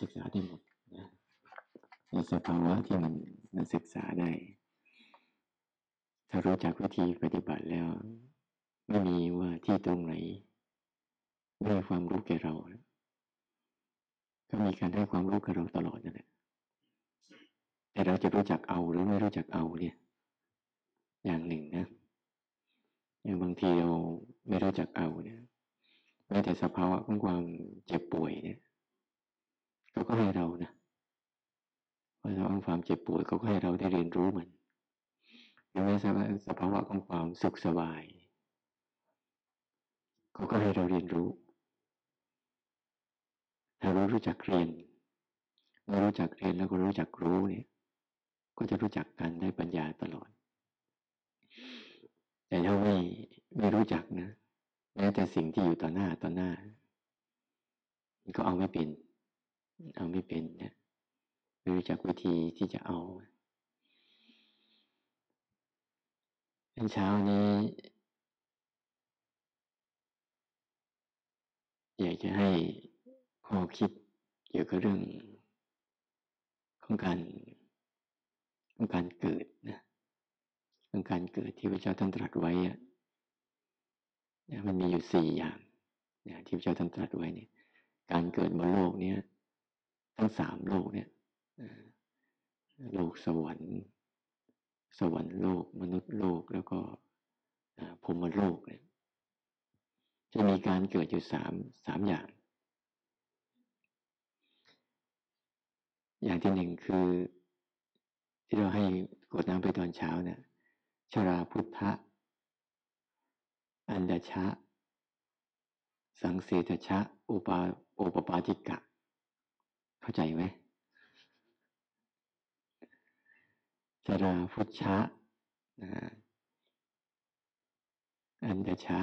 ศึกษาได้หมดนะในสภาวะที่มันมันศึกษาได้ ถ้ารู้จักวิธีปฏิบัติแล้ว ไม่มีว่าที่ตรงไหนไม่ให้ความรู้แก่เรา ก็มีการให้ความรู้กับเราตลอดนั่นแหละแต่เราจะรู้จักเอาหรือไม่รู้จักเอาเนี่ย อย่างหนึ่งนะอย่างบางทีเราไม่รู้จักเอาเนี่ยแม้แต่สภาวะของความเจ็บป่วยเนี่ย เขาก็ให้เรานะเพราะเราความเจ็บปวยเขาก็ให้เราได้เรียนรู้มันหรือแม้สภาวะของความสุขสบายเขาก็ให้เราเรียนรู้ ถ้าเรารู้จักเรียนเรารู้จักเรียนแล้วก็รู้จักรู้เนี่ย ก็จะรู้จักกันได้ปัญญาตลอด แต่ถ้าไม่ไม่รู้จักนะแม้แต่สิ่งที่อยู่ต่อหน้าต่อหน้ามันก็เอาไม่เป็น เอาไม่เป็นนะไม่รู้จักวิธีที่จะเอาเช้านี้อยากจะให้ข้อคิดเกี่ยวกับเรื่องของการของการเกิดนะของการเกิดที่พระเจ้าท่านตรัสไว้อะมันมีอยู่สี่อย่างนะที่พระเจ้าท่านตรัสไว้เนี่ย การเกิดบนโลกเนี้ย ทั้งสามโลกเนี่ยโลกสวรรค์ สวรรค์โลก มนุษย์โลกแล้วก็พรมโลกเนี่ยจะมีการเกิดอยู่สามสามอย่าง อย่างที่หนึ่งคือ ที่เราให้กดน้ำไปตอนเช้าเนี่ยชราพุทธะ อันดชะ สังเสตชะ อุปาโอปปาติกะ เข้าใจไหมชราพุทธะอันดชะ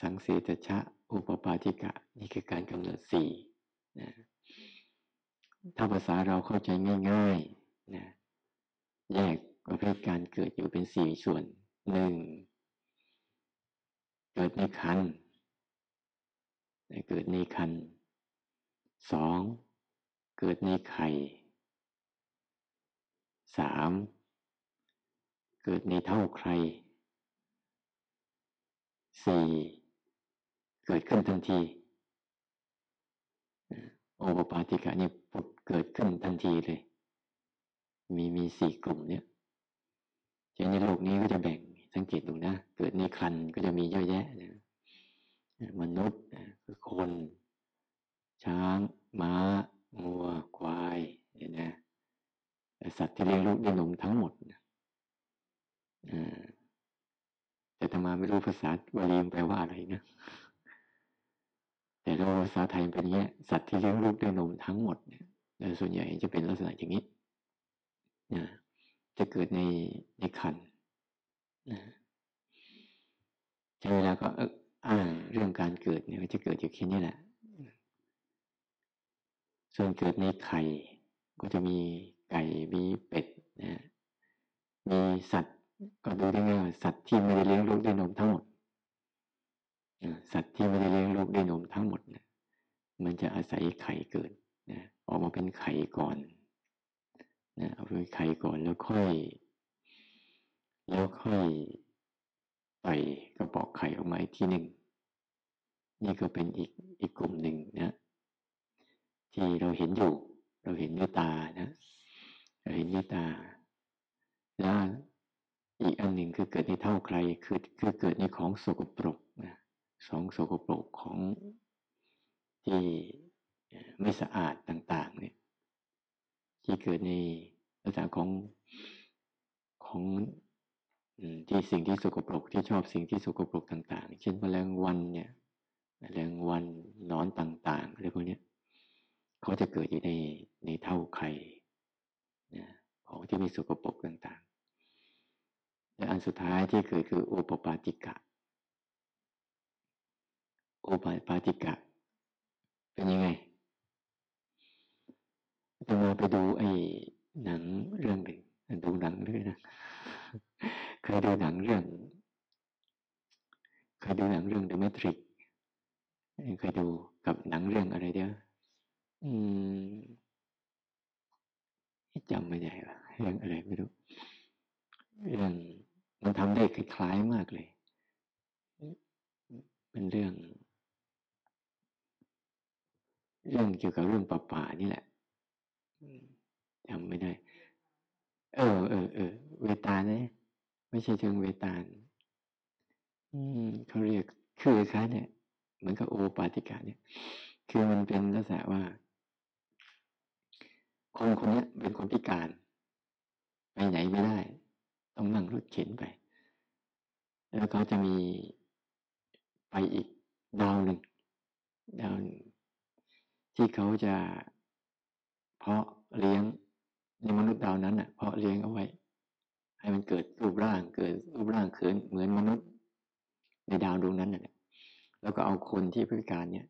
สังเสตชะ อุปปาติกะ นี่คือการกำหนดสี่นะถ้าภาษาเราเข้าใจง่ายๆนะแยกประเภทการเกิดอยู่เป็นสี่ส่วนหนึ่งเกิดในคันเกิดในคันสอง เกิดในไข่สามเกิดในเท่าใครสี่เกิดขึ้นทันที โอปปาติกะเนี่ยเกิดขึ้นทันทีเลย มีมีสี่กลุ่มเนี่ยในโลกนี้ก็จะแบ่งสังเกตดูนะ เกิดในครันก็จะมีเยอะแยะนะมนุษย์คือคนช้าง ม้า งัวควายเนี่ยนะสัตว์ที่เลี้ยงลูกด้วยนมทั้งหมดนะแต่ธรรมาไม่รู้ภาษาบาลีแปลว่าอะไรนะแต่ถ้าภาษาไทยเป็นเงี้ยสัตว์ที่เลี้ยงลูกด้วยนมทั้งหมดเนี่ยส่วนใหญ่จะเป็นลักษณะอย่างนี้นะจะเกิดในในคันนะใช้เวลาก็เอออ่านเรื่องการเกิดเนี่ยจะเกิดอยู่แค่นี้แหละ ส่วนเกิดในไข่ก็จะมีไก่มีเป็ดนะมีสัตว์ก็ดูได้ง่ายว่าสัตว์ที่ไม่ได้เลี้ยงลูกด้วยนมทั้งหมดสัตว์ที่ไม่ได้เลี้ยงลูกด้วยนมทั้งหมดนี่ยมันจะอาศัยไข่เกิดนะออกมาเป็นไข่ก่อนนะเอาไปไข่ก่อนแล้วค่อย แล้วค่อยไต่กระบอกไข่ออกมาอีกทีหนึ่งนี่ก็เป็นอีกอีกกลุ่มหนึ่งนะ ที่เราเห็นอยู่ เราเห็นด้วยตานะเราเห็นด้วยตา แล้วอีกอันหนึ่งคือเกิดในเท่าใครคือคือเกิดในของสกปรกนะสองสกปรกของที่ไม่สะอาดต่างๆเนี่ยที่เกิดในลักษณะของของที่สิ่งที่สกปรกที่ชอบสิ่งที่สกปรกต่าง ๆ เช่นแมลงวันเนี่ยแมลงวันนอนต่างๆอะไรพวกนี้ เขาจะเกิดอยู่ในในเท่าไข่ของที่มีสกปรกต่างๆและอันสุดท้ายที่เกิดคือโอปปาติกะ โอปปาติกะ เป็นยังไงจะมาไปดูไอ้หนังเรื่องหนึ่งดูหนังเรื่องนะเคยดูหนังเรื่องเคยดูหนังเรื่อง The Matrix เคยดูกับหนังเรื่องอะไรเดียว อืมจำไม่ได้ว่าเรื่องอะไรไม่รู้เรื่องมันทำได้คล้ายๆมากเลย เป็นเรื่อง เรื่องเกี่ยวกับเรื่องป่าป่านี่แหละจำไม่ได้ เออเออเออเวตาลนะไม่ใช่เชิงเวตาลอืมเขาเรียกคือค้าเนี่ยเหมือนกับโอปาติกาเนี่ย คือมันเป็นลักษณะว่า คนคนนี้เป็นคนพิการ ไปไหนไม่ได้ ต้องนั่งรถเข็นไป แล้วเขาจะมีไปอีกดาวหนึ่งดาวที่เขาจะเพาะเลี้ยงในมนุษย์ดาวนั้นอะ เพาะเลี้ยงเอาไว้ ให้มันเกิดรูปร่างเกิดรูปร่างเขินเหมือนมนุษย์ ในดาวดวงนั้นน่ะแล้วก็เอาคนที่พิการเนี่ย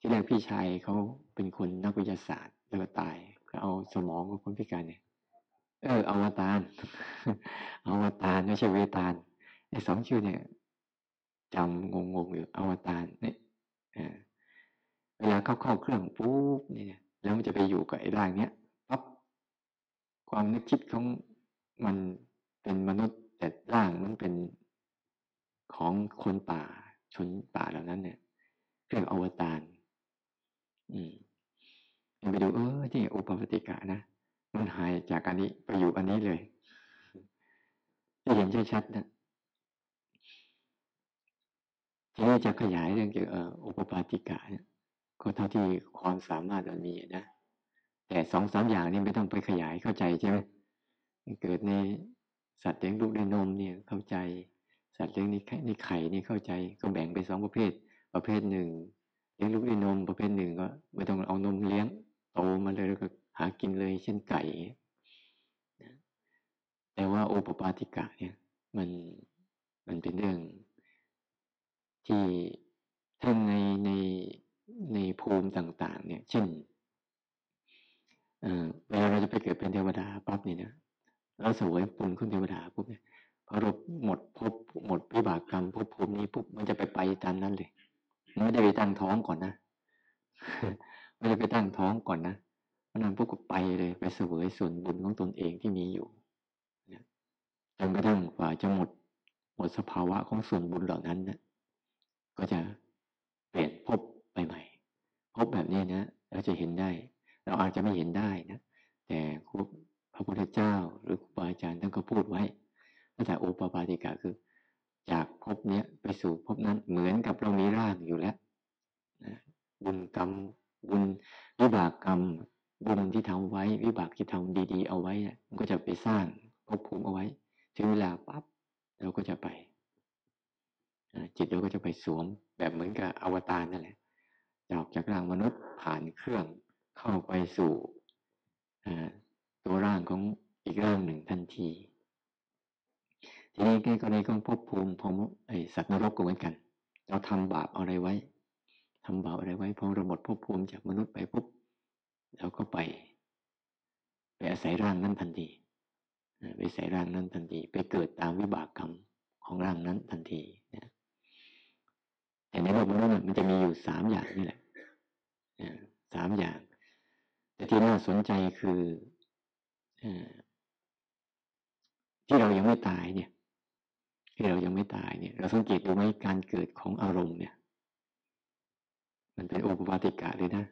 ที่แรกพี่ชายเขาเป็นคนนักวิทยาศาสตร์ แล้วก็ตายก็เอาสมองของคนพิการเนี่ย เอออวตารอวตารไม่ใช่เวตาลไอ้สองชื่อเนี่ยจำงงๆอยู่อวตารเนี่ยเวลาเข้าเข้าเครื่องปุ๊บเนี่ย แล้วมันจะไปอยู่กับไอ้ร่างเนี้ยปั๊บความนึกคิดของมันเป็นมนุษย์แต่ร่างมันเป็นของคนป่าชนป่าเหล่านั้นเนี่ยเรียกอวตาร อืมไปดูเออที่อุปปติกะนะมันหายจากอันนี้ไปอยู่อันนี้เลยจะเห็นชัดๆนะทีนี้จะขยายเรื่องเกี่ยวกับอุปปาติกะเนี่ยก็เท่าที่ความสามารถมันมีนะแต่สองสามอย่างนี้ไม่ต้องไปขยายเข้าใจใช่ไหมเกิดในสัตว์เลี้ยงลูกในนมเนี่ยเข้าใจ สัตว์เลี้ยงในในไข่นี่เข้าใจ ก็แบ่งเป็นสองประเภท ประเภทหนึ่ง ลี้ยงลูกในนมประเภทหนึ่งก็ไม่ต้องเอานมเลี้ยงโตมาเลยแล้วก็หากินเลยเช่นไก่แต่ว่าโอปปาติกะเนี่ยมันมันเป็นเรื่องที่ทั้งในในในภูมิต่าง ๆ เนี่ย เช่นเวลาเราจะไปเกิดเป็นเทวดาปั๊บเนี่นะเราสวยปุญขึ้นเทวดาปุ๊บเนี่ยพอเราหมดพบหมดวิบากกรรมพบภูมินี้ปุ๊บมันจะไปไปตามนั้นเลย ไม่ได้ไปตั้งท้องก่อนนะไม่ได้ไปตั้งท้องก่อนนะมันนั้นพวกก็ไปเลยไปเสวยส่วนบุญของตนเองที่มีอยู่จนกระทั่งกว่าจะหมดหมดสภาวะของส่วนบุญเหล่านั้นนะก็จะเปลี่ยนพบไปใหม่ พบแบบนี้นะเราจะเห็นได้ เราอาจจะไม่เห็นได้นะแต่ครูพระพุทธเจ้าหรือครูบาอาจารย์ท่านก็พูดไว้ตั้งแต่โอปปาติกาคือ จากภพเนี้ยไปสู่ภพนั้นเหมือนกับเรามีร่างอยู่แล้วนะบุญกรรมบุญวิบากกรรม บุญที่ทำไว้ วิบากที่ทำดี ๆ เอาไว้มันก็จะไปสร้างภพภูมิเอาไว้ ถึงเวลาปั๊บเราก็จะไปจิตเราก็จะไปสวมแบบเหมือนกับอวตารนั่นแหละออกจากร่างมนุษย์ผ่านเครื่องเข้าไปสู่ตัวร่างของอีกร่างหนึ่งทันที ทีนี้ก็ในของภพภูมิของไอสัตว์นรกก็เหมือนกัน เราทำบาปอะไรไว้ทำบาปอะไรไว้พอเราหมดภพภูมิจากมนุษย์ไปปุ๊บเราก็ไป ไปอาศัยร่างนั้นทันทีไปใส่ร่างนั้นทันที ไปเกิดตามวิบากกรรมของร่างนั้นทันทีนะแต่ในโลกมนุษย์มันจะมีอยู่สามอย่างนี่แหละสามอย่าง แต่ที่น่าสนใจคือที่เรายังไม่ตายเนี่ย ที่เรายังไม่ตายเนี่ย เราสังเกตดูไหมการเกิดของอารมณ์เนี่ย มันเป็นโอปปาติกะเลยนะ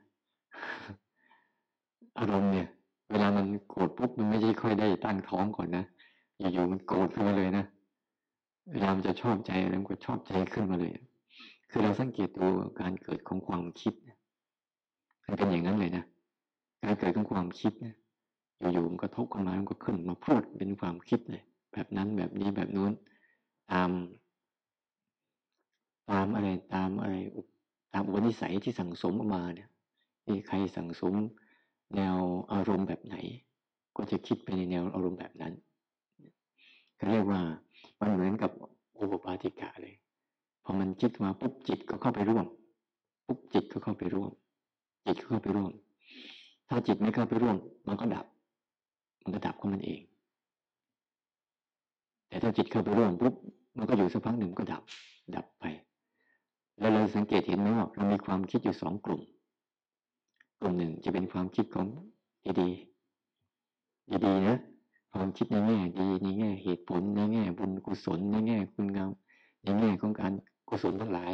อารมณ์เนี่ย เวลามันโกรธปุ๊บมันไม่ใช่ค่อยได้ตั้งท้องก่อนนะอยู่ๆมันโกรธขึ้นมาเลยนะเวลามันจะชอบใจอะไรมันก็ชอบใจขึ้นมาเลย คือเราสังเกตดูการเกิดของความคิดมันเป็นอย่างนั้นเลยนะการเกิดของความคิดเนี่ยอยู่ๆมันก็ทบขึ้นมามันก็ขึ้นมาพูดเป็นความคิดเลย แบบนั้นแบบนี้แบบนู้น ตาม ตามอะไรตามอะไรตามอุปนิสัยที่สั่งสมออกมาเนี่ยมีใครสั่งสมแนวอารมณ์แบบไหน ก็จะคิดไปในแนวอารมณ์แบบนั้นก็เรียกว่ามันเหมือนกับอุปปาติกะเลยพอมันคิดมาปุ๊บจิตก็เข้าไปร่วมปุ๊บจิตก็เข้าไปร่วม จิตก็เข้าไปร่วม ถ้าจิตไม่เข้าไปร่วม มันก็ดับ มันก็ดับของมันเอง แต่ถ้าจิตเข้าไปร่วมปุ๊บ มันก็อยู่สักพักหนึ่งก็ดับ ดับไป แล้วเราสังเกตเห็นไหมว่าเรามีความคิดอยู่สองกลุ่ม กลุ่มหนึ่งจะเป็นความคิดของดีดีดีๆนะความคิดในแง่ดีในแง่เหตุผลในแง่บุญกุศลในแง่คุณงามในแง่ของการกุศลทั้งหลาย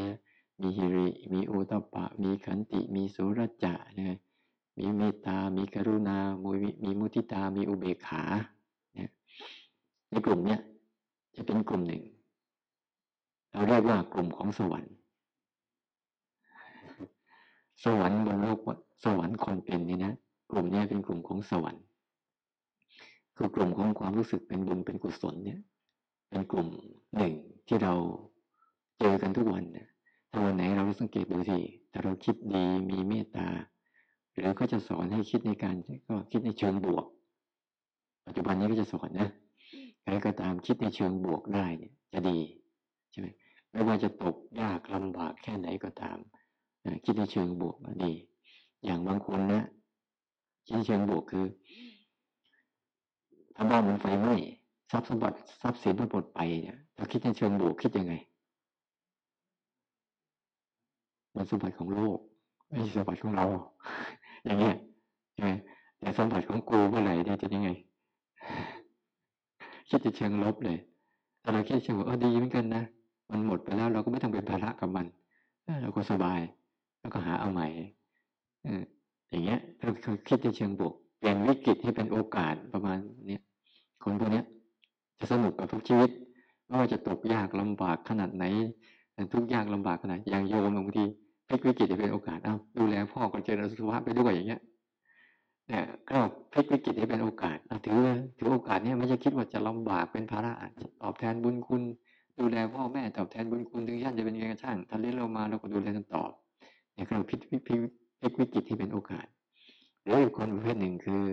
มีฮิริ มีโอตปะ มีขันติ มีสุรจะนะมีเมตตา มีกรุณา มีมีมุทิตา มีอุเบกขานะในกลุ่มเนี้ยจะเป็นกลุ่มหนึ่ง เราเรียกว่ากลุ่มของสวรรค์ สวรรค์บนโลกสวรรค์คนเป็นนี่นะกลุ่มนี้เป็นกลุ่มของสวรรค์ คือกลุ่มของความรู้สึกเป็นบุญเป็นกุศลเนี่ย เป็นกลุ่มหนึ่งที่เราเจอกันทุกวันเนี่ยถ้าวันไหนเราสังเกตดูสิถ้าเราคิดดีมีเมตตาหรือก็จะสอนให้คิดในการก็คิดในเชิงบวก ปัจจุบันนี้ก็จะสอนนะใครก็ตามคิดในเชิงบวกได้เนี่ยจะดีใช่ไหม ไม่ว่าจะตกยากลำบากแค่ไหนก็ตามคิดในเชิงบวกดี อย่างบางคนนะคิดในเชิงบวกคือถ้าบ้านมันไฟไหม้ทรัพย์สมบัติทรัพย์สินมันหมดไปเนี่ยเราคิดในเชิงบวกคิดยังไง มันสมบัติของโลกไม่ใช่สมบัติของเรา อย่างเงี้ยใช่ไหมแต่สมบัติของกูเมื่อไหร่เนี่ยจะยังไง คิดจะเชิงลบเลยแต่เราคิดเชิงบว่าเออดีเหมือนกันนะ มันหมดไปแล้วเราก็ไม่ต้องเป็นภาระกับมันเราก็สบาย แล้วก็หาเอาใหม่อย่างเงี้ยถ้าคิดในเชิงบวกเปลี่ยนวิกฤตให้เป็นโอกาสประมาณเนี้ยคนพวกนี้จะสนุกกับทุกชีวิตไม่ว่าจะตกยากลำบากขนาดไหนทุกยากลำบากขนาดอย่างโยมบางทีพลิกวิกฤตให้เป็นโอกาสเอาดูแลพ่อก็เจริญสุขภาพไปด้วยอย่างเงี้ยเนี่ยก็พลิกวิกฤตให้เป็นโอกาสถือถือโอกาสเนี้ยไม่ใช่คิดว่าจะลำบากเป็นภาระตอบแทนบุญคุณ ดูแลพ่อแม่ตอบแทนบุญคุณถึงย่านจะเป็นยังไงก็ช่างถ้าเลี้ยงเรามาเราก็ดูแลกันต่อเนี่ยเราพลิกพลิกพลิกวิกฤตให้เป็นโอกาสหรืออีกคนประเภทหนึ่งคือ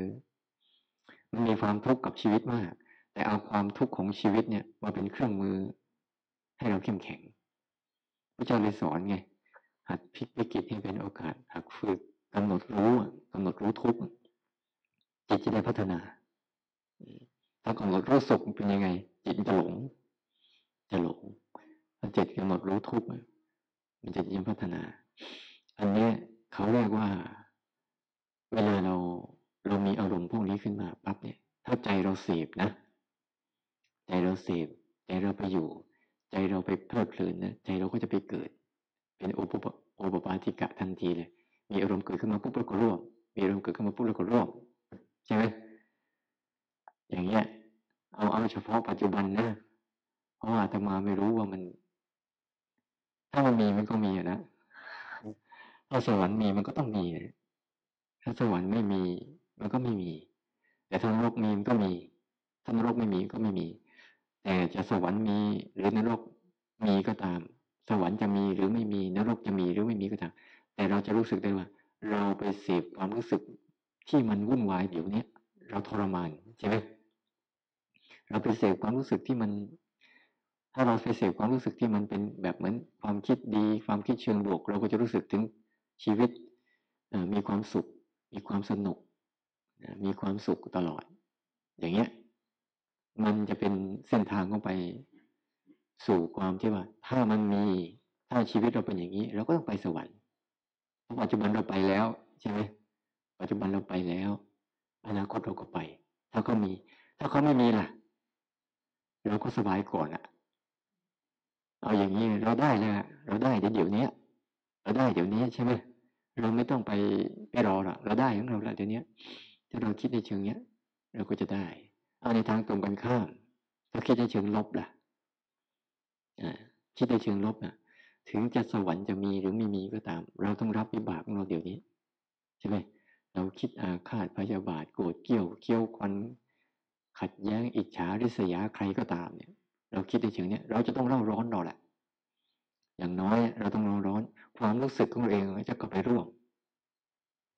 มันมีความทุกข์กับชีวิตมาก แต่เอาความทุกข์ของชีวิตเนี่ยมาเป็นเครื่องมือ ให้เราเข้มแข็งพระเจ้าเลยสอนไงหัดพลิกวิกฤตให้เป็นโอกาสหัดฝึกกำหนดรู้กำหนดรู้ทุกข์จิตจะได้พัฒนา ถ้ากำหนดรู้สุขเป็นยังไง จิตจะหลง จะหลงถ้าจิตกำหนดรู้ทุกข์มันจะยิ่งพัฒนา อันนี้เขาเรียกว่า เวลาเราเรามีอารมณ์พวกนี้ขึ้นมาปั๊บเนี่ย ถ้าใจเราเสพนะ ใจเราเสพใจเราไปอยู่ ใจเราไปเพลิดเพลินนะใจเราก็จะไปเกิด เป็นโอปปโอปปาติกะทันทีเลย มีอารมณ์เกิดขึ้นมาปุ๊บเราก็ร่วมมีอารมณ์เกิดขึ้นมาปุ๊บเราก็ร่วมใช่ไหมอย่างเงี้ยเอาเอาเฉพาะปัจจุบันนะ เพราะว่าธรรมาไม่รู้ว่ามัน ถ้ามันมีมันก็มีนะถ้าสวรรค์มีมันก็ต้องมีถ้าสวรรค์ไม่มี มันก็ไม่มี แต่ถ้านรกมีมันก็มีถ้านรกไม่มีก็ไม่มี แต่จะสวรรค์มี หรือนรกมีก็ตาม สวรรค์จะมีหรือไม่มีนรกจะมีหรือไม่มีก็ตาม แต่เราจะรู้สึกได้ว่า เราไปเสพความรู้สึกที่มันวุ่นวายเดี๋ยวนี้เราทรมานใช่ไหมเราไปเสพความรู้สึกที่มัน ถ้าเราไปเสพความรู้สึกที่มันเป็นแบบเหมือนความคิดดี ความคิดเชิงบวก เราก็จะรู้สึกถึงชีวิตมีความสุข มีความสนุก มีความสุขตลอด อย่างเงี้ยมันจะเป็นเส้นทางเข้าไปสู่ความที่ว่า ถ้ามันมีถ้าชีวิตเราเป็นอย่างนี้ เราก็ต้องไปสวรรค์ปัจจุบันเราไปแล้วใช่ไหมปัจจุบันเราไปแล้ว อนาคตเราก็ไป ถ้าเขามี ถ้าเขาไม่มีล่ะ เราก็สบายก่อนอะ เอาอย่างนี้เราได้แล้วเราได้เดี๋ยวนี้เราได้เดี๋ยวนี้ใช่ไหมเราไม่ต้องไปไปรอหรอกเราได้ของเราแล้วเดี๋ยวนี้ถ้าเราคิดในเชิงเนี้ย เราก็จะได้ เอาในทางตรงกันข้ามถ้าคิดในเชิงลบล่ะคิดในเชิงลบนะถึงจะสวรรค์จะมีหรือไม่มีก็ตาม เราต้องรับวิบากของเราเดี๋ยวนี้ ใช่ไหมเราคิดอาฆาตพยาบาทโกรธเกี่ยวเกี่ยวควันขัดแย้งอิจฉาริษยาใครก็ตามเนี่ย เราคิดในเชิงเนี้ยเราจะต้องเล่าร้อนเราแหละ อย่างน้อยเราต้องเล่าร้อน ความรู้สึกของเราเองจะเข้าไปร่วม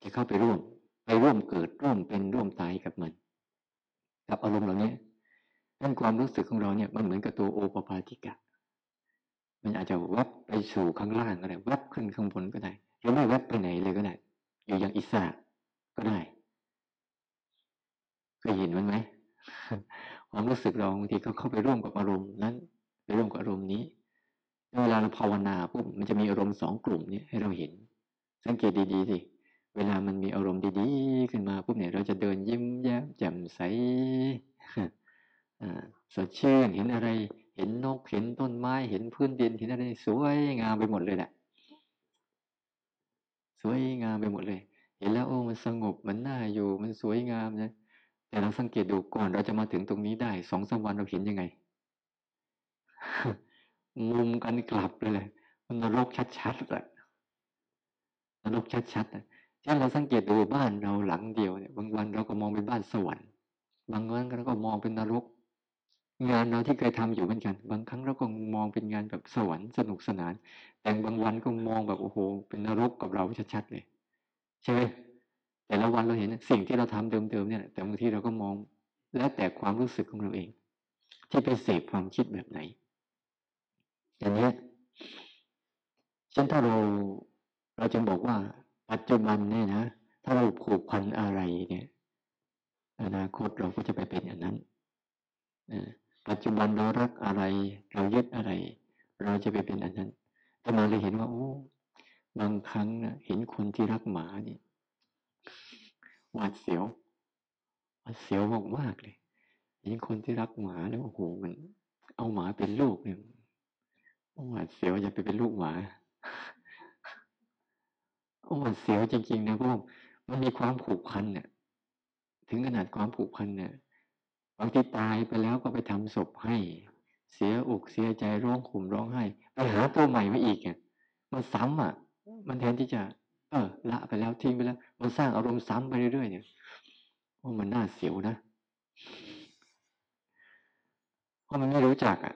จะเข้าไปร่วม ไปร่วมเกิดร่วมเป็นร่วมตายกับมัน กับอารมณ์เหล่านี้นั่นความรู้สึกของเราเนี่ยมันเหมือนกับตัวโอปปาติกะ มันอาจจะวับไปสู่ข้างล่างก็ได้วับขึ้นข้างบนก็ได้หรือไม่วับไปไหนเลยก็ได้อยู่อย่างอิสระก็ได้เคยเห็นมันไหม ความรู้สึกเราบางทีเขาเข้าไปร่วมกับอารมณ์นั้นไปร่วมกับอารมณ์นี้เวลาเราภาวนาปุ๊บมันจะมีอารมณ์สองกลุ่มนี้ให้เราเห็น สังเกตดีๆสิเวลามันมีอารมณ์ดีๆ ขึ้นมาปุ๊บเนี่ยเราจะเดินยิ้มแย้มแจ่มใสสดชื่นเห็นอะไร เห็นนกเห็นต้นไม้เห็นพื้นดินเห็นอะไรสวยงามไปหมดเลยแหละสวยงามไปหมดเลย เห็นแล้วโอ้มันสงบมันน่าอยู่มันสวยงามนะ แต่เราสังเกตดูก่อนเราจะมาถึงตรงนี้ได้สองสามวันเราเห็นยังไง มุมกันกลับเลย มันนรกชัดๆเลยนรกชัดๆที่เราสังเกตดูบ้านเราหลังเดียวเนี่ยบางวันเราก็มองเป็นบ้านสวรรค์บางวันเราก็มองเป็นนรก งานเราที่เคยทำอยู่เหมือนกัน บางครั้งเราก็มองเป็นงานแบบสวรรค์สนุกสนาน แต่บางวันก็มองแบบโอ้โห เป็นนรกกับเราชัดๆเลยใช่ไหม แต่ละวันเราเห็นสิ่งที่เราทำเดิมๆเนี่ยแต่บางทีเราก็มองแล้วแต่ความรู้สึกของเราเอง ที่ไปเสพความคิดแบบไหน อย่างนี้เช่นถ้าเราเราจะบอกว่าปัจจุบันเนี่ยนะถ้าเราผูกพันอะไรเนี่ย อนาคตเราก็จะไปเป็นอย่างนั้นปัจจุบันเรารักอะไร เรายึดอะไร เราจะไปเป็นอันนั้น แต่มาเลยเห็นว่า โอ้ บางครั้งนะเห็นคนที่รักหมานี่ หวาดเสียวหวาดเสียวมากมากเลยเห็นคนที่รักหมาแล้วโอ้โหมัน เอาหมาเป็นลูกเนี่ยหวาดเสียวจะไปเป็นลูกหมาโอ้เสียวจริงๆนะพราะมันมีความผูกพันเนี่ยถึงขนาดความผูกพันเนี่ยบางทีตายไปแล้วก็ไปทำศพให้ เสียอกเสียใจร้องขุมร้องไห้ไปหาตัวใหม่มาอีกอะมันซ้ำอะ มันแทนที่จะ ออละไปแล้วทิ้งไปแล้ว มันสร้างอารมณ์ซ้ำไปเรื่อยๆเนี่ยโอ้มันน่าเสียวนะเพราะมันไม่รู้จักอะ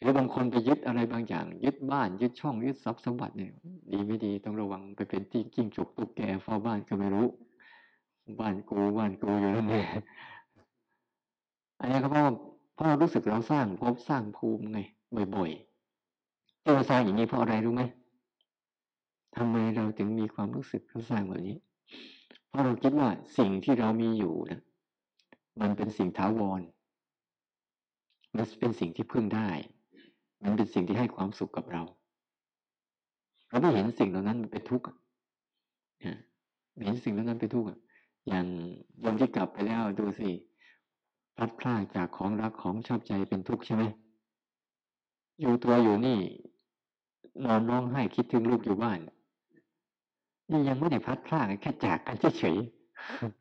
หรือบางคนไปยึดอะไรบางอย่าง ยึดบ้าน ยึดช่องยึดทรัพย์สมบัติเนี่ย ดีไม่ดีต้องระวังไปเป็นที่กิ้งจกตุ๊กแกเฝ้าบ้านก็ไม่รู้ บ้านกูบ้านกูอยู่นั่นเองอันนี้ก็เพราะเพราะเรารู้สึกเราสร้างพบสร้างภูมิไงบ่อยๆที่เราสร้างอย่างนี้เพราะอะไรรู้ไหม ทำไมเราถึงมีความรู้สึกเราสร้างแบบนี้ เพราะเราคิดว่าสิ่งที่เรามีอยู่นะมันเป็นสิ่งท้าวร มันเป็นสิ่งที่พึ่งได้ มันเป็นสิ่งที่ให้ความสุขกับเรา เราไม่เห็นสิ่งเหล่านั้นเป็นทุกข์เห็นสิ่งเหล่านั้นเป็นทุกข์อย่างวันที่กลับไปแล้วดูสิพลัดพรากจากของรักของชอบใจเป็นทุกข์ใช่ไหมอยู่ตัวอยู่นี่นอนร้องไห้คิดถึงลูกอยู่บ้าน นี่ยังไม่ได้พัดพลากแค่จากกันเฉย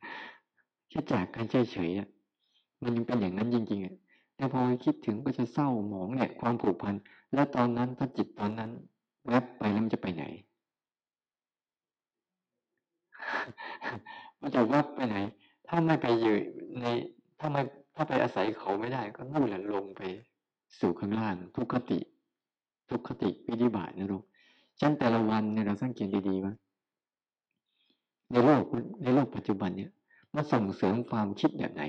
ๆแค่จากกันเฉยๆมันยังเป็นอย่างนั้นจริงๆแต่พอคิดถึงก็จะเศร้าหมองเนี่ยความผูกพัน แล้วตอนนั้นถ้าจิตตอนนั้น แวบไปแล้วมันจะไปไหนมันจะแวบไปไหน ถ้าไม่ไปอยู่ในถ้าไม่ถ้าไปอาศัยเขาไม่ได้ก็นู่นแหละลงไปสู่ข้างล่าง ทุกขติ ทุกขติวิธิบาตนะลูกฉันแต่ละวันเนี่ยเราสังเกตดีๆว่า ในโลกในโลกปัจจุบันเนี่ยมันส่งเสริมความคิดแบบไหน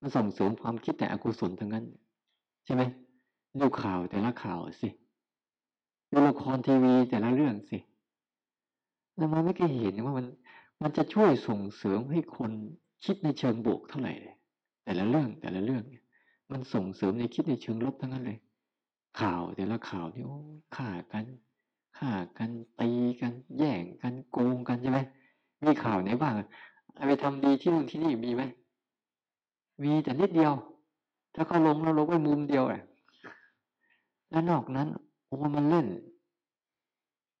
มันส่งเสริมความคิดแต่อกุศลทั้งนั้น ใช่ไหมดูข่าวแต่ละข่าวสิดูละครทีวีแต่ละเรื่องสิแล้วมันไม่เคยเห็นว่ามันมันจะช่วยส่งเสริมให้คนคิดในเชิงบวกเท่าไหร่เลย แต่ละเรื่องแต่ละเรื่องเนี่ย มันส่งเสริมในคิดในเชิงลบทั้งนั้นเลย ข่าวแต่ละข่าวนี่โอ้ฆ่ากัน ฆ่ากันตีกันแย่งกันโกงกันใช่ไหมมีข่าวไหนบ้างไปทำดีที่นู่นที่นี่มีไหมมีแต่นิดเดียว ถ้าเขาลงเราลงไปมุมเดียวแหละแล้วนอกนั้นโอ้มันเล่น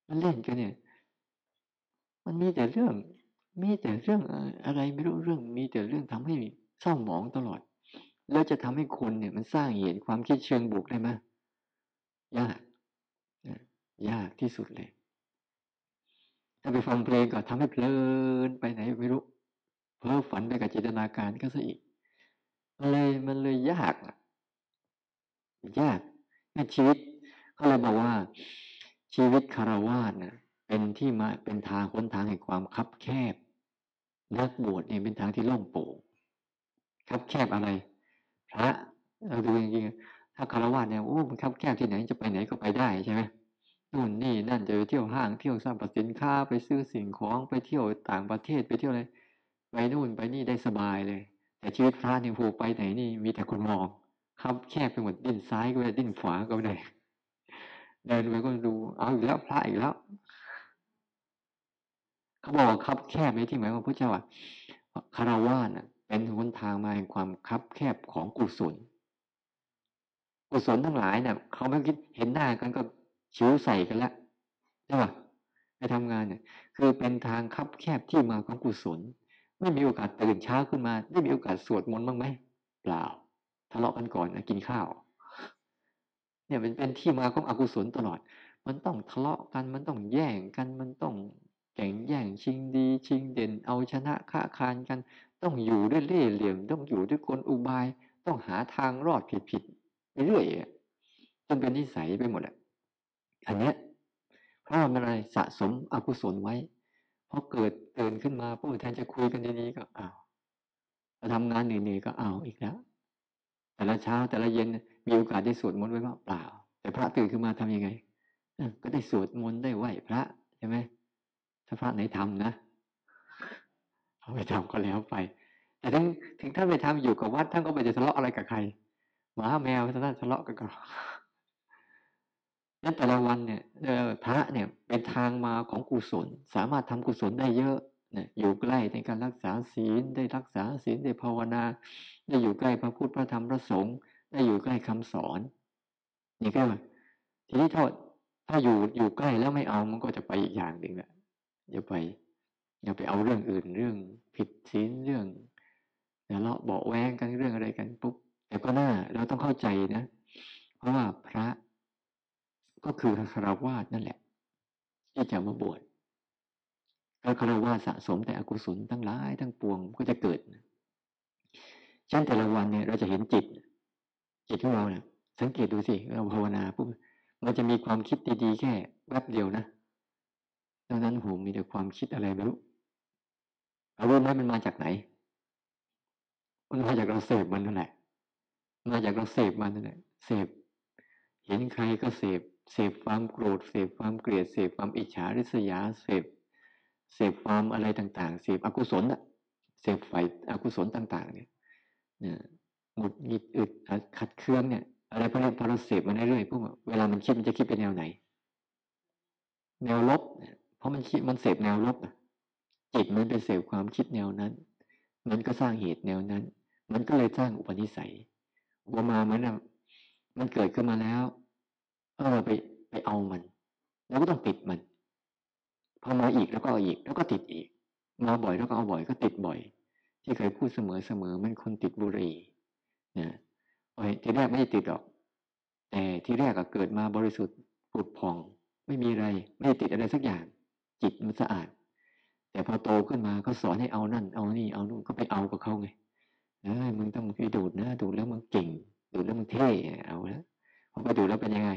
มันเล่นกันเนี่ย มันมีแต่เรื่อง มีแต่เรื่องอะไรไม่รู้เรื่อง มีแต่เรื่องทำให้เศร้าหมองตลอด แล้วจะทำให้คนเนี่ย มันสร้างเหตุความคิดเชิงบวกได้ไหมยาก ยากที่สุดเลย ถ้าไปฟังเพลงก็ทำให้เพลินไปไหนไม่รู้ เพ้อฝันไปกับจินตนาการก็ซะอีก มันเลยมันเลยยากยากในชีวิตเขาเลยบอกว่า ชีวิตคารวาสนะเป็นที่มาเป็นทางค้นทางแห่งความคับแคบ นักบวชเนี่ยเป็นทางที่โล่งโปร่งคับแคบอะไร พระเราดูจริงๆถ้าคารวะเนี่ยโอ้มันคับแคบที่ไหนจะไปไหนก็ไปได้ใช่ไหม นู่นนี่นั่นจะไปเที่ยวห้างเที่ยวสร้างสินค้าไปซื้อสิ่งของไปเที่ยวต่างประเทศไปเที่ยวอะไรไปนู่นไปนี่ได้สบายเลย แต่ชีวิตพระเนี่ยโหไปไหนนี่มีแต่คนมองครับแคบไปหมดดิ้นซ้ายก็ไม่ได้ดิ้นขวาก็ไม่ได้เดินไปก็ดูเอาอีกแล้วพระอีกแล้วเขาบอกว่าคับแคบในที่หมายว่าพระเจ้าว่าคารวะน่ะ เป็นหนทางมาแห่งความคับแคบของกุศลกุศลทั้งหลายเนี่ยเขาไม่คิดเห็นหน้ากันก็ ชิวใส่กันล้วใช่ป่ะไปทำงานเนี่ย คือเป็นทางคับแคบที่มาของกุศล ไม่มีโอกาสตื่นเช้าขึ้นมา ได้มีโอกาสสวดมนต์บ้างไหมเปล่า ทะเลาะกันก่อนนะกินข้าว เนี่ยมันเป็นที่มาของอกุศลตลอด มันต้องทะเลาะกันมันต้องแย่งกันมันต้องแข่งแย่งชิงดีชิงเด่นเอาชนะค้าคานกัน ต้องอยู่ด้วยเล่ห์เหลี่ยม ต้องอยู่ด้วยกลอุบาย ต้องหาทางรอดผิดๆไปเรื่อยจนเป็นนิสัยไปหมดอะ อันเนี้ยเพราะมันอะไรสะสมอกุศลไว้พอเกิดเตือนขึ้นมาผู้แทนจะคุยกันดีๆก็อ้าวทำงานเหนื่อยๆก็อ้าวอีกแล้วแต่ละเช้าแต่ละเย็นมีโอกาสได้สวดมนต์ไว้ว่าเปล่า แต่พระตื่นขึ้นมาทํำยังไงก็ได้สวดมนต์ได้ไหวพระใช่ไหมถ้าพระไหนทำนะเอาไปทำก็แล้วไป แต่ถึงถึงท่านไปทำอยู่กับวัดท่านก็ไม่จะทะเลาะอะไรกับใครหมาแมวท่านทะเลาะกันก็ นั้นแต่ละวันเนี่ยพระเนี่ยเป็นทางมาของกุศล สามารถทำกุศลได้เยอะเนี่ยอยู่ใกล้ในการรักษาศีลได้รักษาศีลได้ภาวนา ได้อยู่ใกล้พระพุทธพระธรรมพระสงฆ์ได้อยู่ใกล้คำสอนนี่ก็ทีนี้ถ้าถ้าอยู่อยู่ใกล้แล้วไม่เอามันก็จะไปอีกอย่างหนึ่งแหละอย่าไปอย่าไปเอาเรื่องอื่นเรื่องผิดศีลเรื่องเดี๋ยวเราเบาแวงกันเรื่องอะไรกันปุ๊บแต่ก็น่าเราต้องเข้าใจนะ เพราะว่าพระ ก็คือคารวาสนั่นแหละ ที่จะมาบวชแล้วคารวาสสะสมแต่อกุศลทั้งหลายทั้งปวงก็จะเกิดเช่นแต่ละวันเนี่ย เราจะเห็นจิต จิตของเราเนี่ยสังเกตดูสิเราภาวนาปุ๊บมันจะมีความคิดดีๆแค่แวบเดียวนะดังนั้นโหมีแต่ความคิดอะไรไม่รู้เรารู้ไหมมันมาจากไหน มันมาจากเราเสพมันนั่นแหละ มาจากเราเสพมันนั่นแหละ เสพ เห็นใครก็เสพ เสพความโกรธเสพความเกลียดเสพความอิจฉาริษยาเสพเสพความอะไรต่าง ๆ เสพอกุศลอะเสพไฟอกุศลต่างๆเนี่ยหงุดหงิดอึดขัดเครื่องเนี่ย อะไรพวกนี้พอเราเสพมันเรื่อยๆพวกเวลามันคิดมันจะคิดเป็นแนวไหน แนวลบเพราะมันคิดมันเสพแนวลบจิตมันไปเสพความคิดแนวนั้น มันก็สร้างเหตุแนวนั้น มันก็เลยสร้างอุปนิสัยอุปมาเหมือนมันเกิดขึ้นมาแล้ว เออไปไปเอามันแล้วก็ต้องติดมัน พอมาอีกแล้วก็เอาอีก แล้วก็ติดอีก มาบ่อยแล้วก็เอาบ่อยก็ติดบ่อย ที่เคยพูดเสมอเสมอมันคนติดบุหรี่นะโอ้ยทีแรกไม่ได้ติดหรอก แต่ที่แรกก็เกิดมาบริสุทธิ์ผุดพอง ไม่มีอะไรไม่ได้ติดอะไรสักอย่าง จิตมันสะอาด แต่พอโตขึ้นมาเขาสอนให้เอานั่น เอานี่เอานู่นก็ไปเอากับเขาไงเอ้ยมึงต้องไปดูดนะดูดแล้วมึงเก่ง ดูดแล้วมึงเท่เอาแล้วพอไปดูดแล้วเป็นยังไง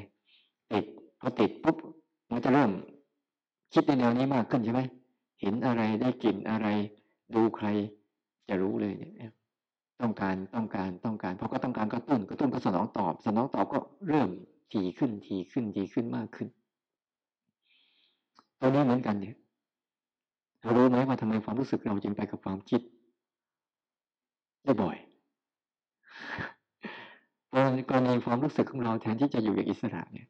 ติดพอติดปุ๊บมันจะเริ่ม คิดในแนวนี้มากขึ้นใช่ไหมเห็นอะไรได้กลิ่นอะไร ดูใครจะรู้เลยเนี่ยต้องการต้องการต้องการเพราะก็ต้องการกระตุ้นกระตุ้นก็สนองตอบ สนองตอบก็เริ่มถี่ขึ้นถี่ขึ้นถี่ขึ้นมากขึ้นตัวนี้เหมือนกันเนี่ยเรารู้ไหมว่าทำไมความรู้สึกเราจึงไปกับความคิดได้บ่อยเพราะกรณีความรู้สึกของเราแทนที่จะอยู่อย่างอิสระเนี่ย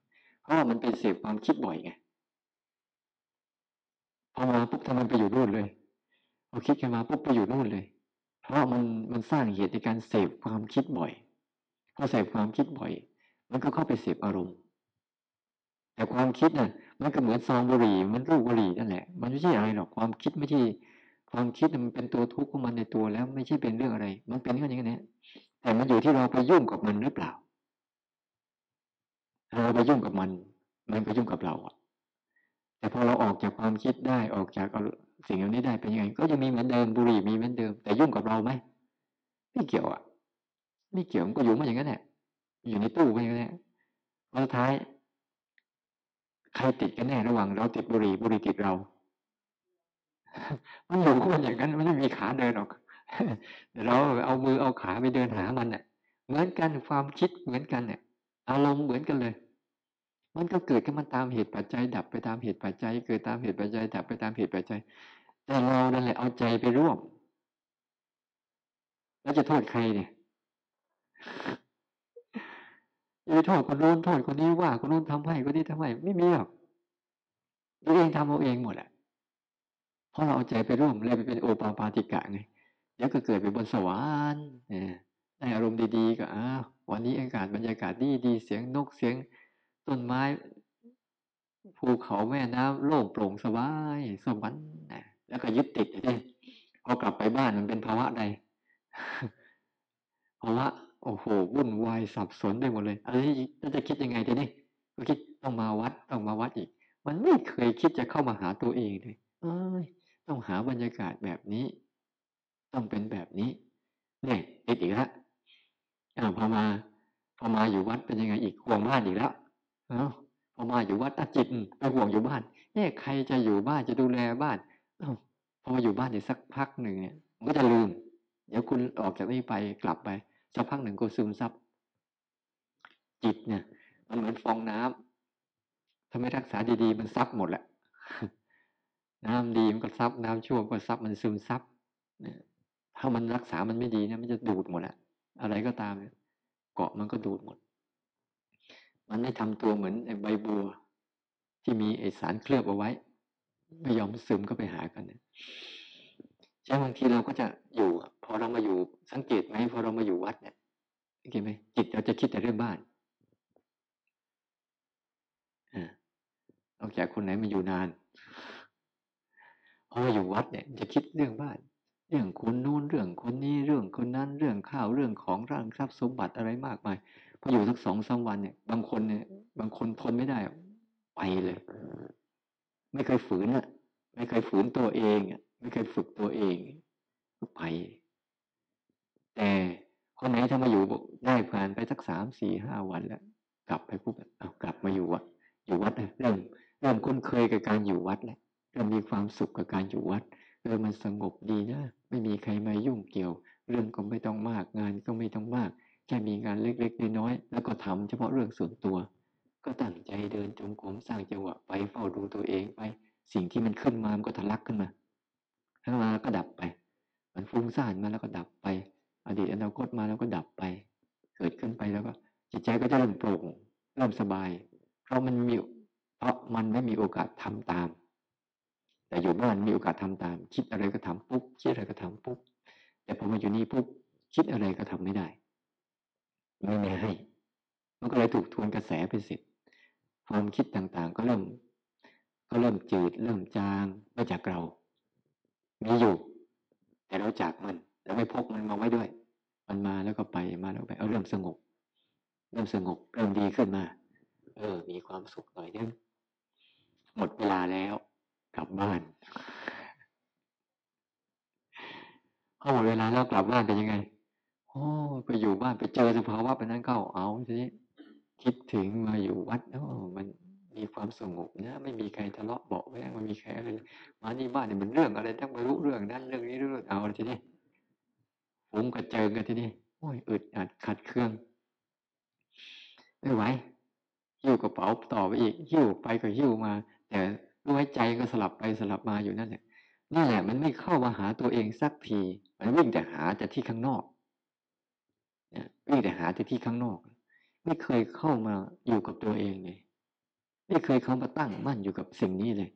ราะมันเป็นเสพความคิดบ่อยไงพอมาปุ๊บทำไมไปอยู่นู่นเลยพอคิดกันมาปุ๊บไปอยู่นู่นเลย เพราะมันมันสร้างเหตุในการเสพความคิดบ่อยพอเสพความคิดบ่อย มันก็เข้าไปเสพอารมณ์ แต่ความคิดน่ะ มันก็เหมือนซองบุหรี่มันรูปบุหรี่นั่นแหละ มันไม่ใช่อะไรหรอกความคิดไม่ใช่ความคิดมันเป็นตัวทุกข์ของมันในตัวแล้วไม่ใช่เป็นเรื่องอะไร มันเป็นแค่นี้แค่นี้แต่มันอยู่ที่เราไปยุ่งกับมันหรือเปล่า เราไปยุ่งกับมัน มันไปยุ่งกับเราอะแต่พอเราออกจากความคิดได้ออกจากสิ่งเหล่านี้ได้เป็นยังไง ก็ยังมีเหมือนเดิมบุหรี่มีเหมือนเดิม แต่ยุ่งกับเราไหมไม่เกี่ยวอะไม่เกี่ยวมันก็อยู่มาอย่างนั้นแหละอยู่ในตู้ไปอย่างนี้พอท้าย ใครติดกันแน่ระหว่างเราติดบุหรี่บุหรี่ติดเรา มันอยู่กันอย่างนั้นมันไม่มีขาเดินหรอกเราเอามือเอาขาไปเดินหามันเนี่ยเหมือนกันความคิดเหมือนกันเนี่ย อารมณ์เหมือนกันเลย มันก็เกิดขึ้นมาตามเหตุปัจจัย ดับไปตามเหตุปัจจัย เกิดตามเหตุปัจจัย ดับไปตามเหตุปัจจัย แต่เรานั่นแหละเอาใจไปร่วม แล้วจะโทษใครเนี่ยจะไปโทษคนนู้นโทษคนนี้ว่าคนนู้นทำให้คนนี้ทำให้ไม่มีหรอกตัวเองทำเอาเองหมดแหละเพราะเราเอาใจไปร่วมเลยไปเป็นโอปาปาติกะไงเดี๋ยวก็เกิดไปบนสวรรค์ได้อารมณ์ดีๆก็อ้าว วันนี้อากาศบรรยากาศดีดีเสียงนกเสียง ต้นไม้ ภูเขาแม่น้ำโล่งโปร่งสบายสวรรค์นะแล้วก็ยึดติดเลยพอกลับไปบ้านมันเป็นภาวะใดภาวะโอ้โหวุ่นวายสับสนไปหมดเลยอะไรจะคิดยังไงทีนี้ก็คิดต้องมาวัดต้องมาวัดอีก มันไม่เคยคิดจะเข้ามาหาตัวเองเลย เอ้ย ต้องหาบรรยากาศแบบนี้ ต้องเป็นแบบนี้ เนี่ยติดอีกแล้ว อ่าพอมาพอมาอยู่วัดเป็นยังไงอีกห่วงบ้านอีกแล้วเอ้าพอมาอยู่วัดตาจิตไปห่วงอยู่บ้านเนี่ยใครจะอยู่บ้านจะดูแลบ้านเอ้าพอมาอยู่บ้านอีกสักพักหนึ่งเนี่ยมันก็จะลืม เดี๋ยวคุณออกจากนี้ไปกลับไปสักพักหนึ่งก็ซึมซับจิตเนี่ย มันเหมือนฟองน้ำถ้าไม่รักษาดีๆ มันซับหมดแหละน้ำดีมันก็ซับน้ำชั่วก็ซับมันซึมซับถ้ามันรักษามันไม่ดีเนี่ยมันจะดูดหมดแหละ อะไรก็ตามเนี่ยเกาะมันก็ดูดหมด มันไม่ทำตัวเหมือนใบบัว ที่มีไอสารเคลือบเอาไว้ ไม่ยอมซึมก็ไปหากันเนี่ยใช่บางทีเราก็จะอยู่พอเรามาอยู่สังเกตไหมพอเรามาอยู่วัดเนี่ยเห็นไหมจิตเราจะคิดแต่เรื่องบ้านอ่านอกจากคนไหนมาอยู่นานพออยู่วัดเนี่ย จะคิดเรื่องบ้าน เรื่องคนนู้นเรื่องคนนี้เรื่องคนนั้นเรื่องข้าวเรื่องของร่างทรัพย์สมบัติอะไรมากมายพออยู่สักสองสาวันเนี่ย บางคนเนี่ย บางคนทนไม่ได้ไปเลย ไม่เคยฝืนอะ ไม่เคยฝืนตัวเองอะไม่เคยฝึกตัวเองก็ไป แต่คนไหนถ้ามาอยู่ได้ผ่านไปสักสามสี่ห้าวันแล้ว กลับไปปุ๊บเอากลับมาอยู่วัดอยู่วัดเริ่มเริ่มคุ้นเคยกับการอยู่วัดแล้วเริ่มมีความสุขกับการอยู่วัด เริ่มมันสงบดีนะ ไม่มีใครมายุ่งเกี่ยว เรื่องก็ไม่ต้องมากงานก็ไม่ต้องมาก แค่มีงานเล็กๆน้อยๆแล้วก็ทำเฉพาะเรื่องส่วนตัว ก็ตั้งใจเดินจงกรมสร้างจังหวะไปเฝ้าดูตัวเองไป สิ่งที่มันขึ้นมามันก็ทะลักขึ้นมาทั้งมาก็ดับไป มันฟุ้งซ่านมาแล้วก็ดับไป อดีตอนาคตมาแล้วก็ดับไป เกิดขึ้นไปแล้วก็ จิตใจก็จะเริ่มโปร่งเริ่มสบาย เพราะมันมีเพราะมันไม่มีโอกาสทำตาม แต่อยู่บ้านมีโอกาสทำตาม คิดอะไรก็ทำปุ๊บคิดอะไรก็ทำปุ๊บแต่พอมาอยู่นี่ปุ๊บคิดอะไรก็ทำไม่ได้ไม่ไม่ให้ มันก็เลยถูกทวนกระแสไปเสร็จความคิดต่างๆ ก็เริ่ม ก็เริ่มจืด เริ่มจางม่จากเรา มีอยู่ แต่เราจากมันเราไม่พกมันมาไว้ด้วย มันมาแล้วก็ไปมาแล้วไปเอาเริ่มสงบเริ่มสงบเริ่มดีขึ้นมา เออ มีความสุขหน่อยนึงหมดเวลาแล้ว กลับบ้านพอหมดเวลาแล้วกลับบ้านเป็นยังไงโอ้ไปอยู่บ้านไปเจอสภาวะไปนั้นเข้าเอาทีนี้คิดถึงมาอยู่วัดแล้วมันมีความสงบนะ ไม่มีใครทะเลาะเบาแวงไม่มีใครอะไรมานี่บ้านเนี่ยมันเรื่องอะไรต้องไปรู้เรื่องนั้นเรื่องนี้เรื่องเอาทีนี้ฟุ้งกระเจิงกันทีนี้โอ้ยอึดอัดขัดเครื่องไม่ไหวหิ้วกระเป๋าต่อไปอีกหิ้วไปก็หิ้วมา แต่ รู้ไว้ใจก็สลับไปสลับมาอยู่นั่นแหละนี่แหละมันไม่เข้ามาหาตัวเองสักที มันวิ่งแต่หาแต่ที่ข้างนอกวิ่งแต่หาแต่ที่ข้างนอก ไม่เคยเข้ามาอยู่กับตัวเองเลยไม่เคยเข้ามาตั้งมั่นอยู่กับสิ่งนี้เลย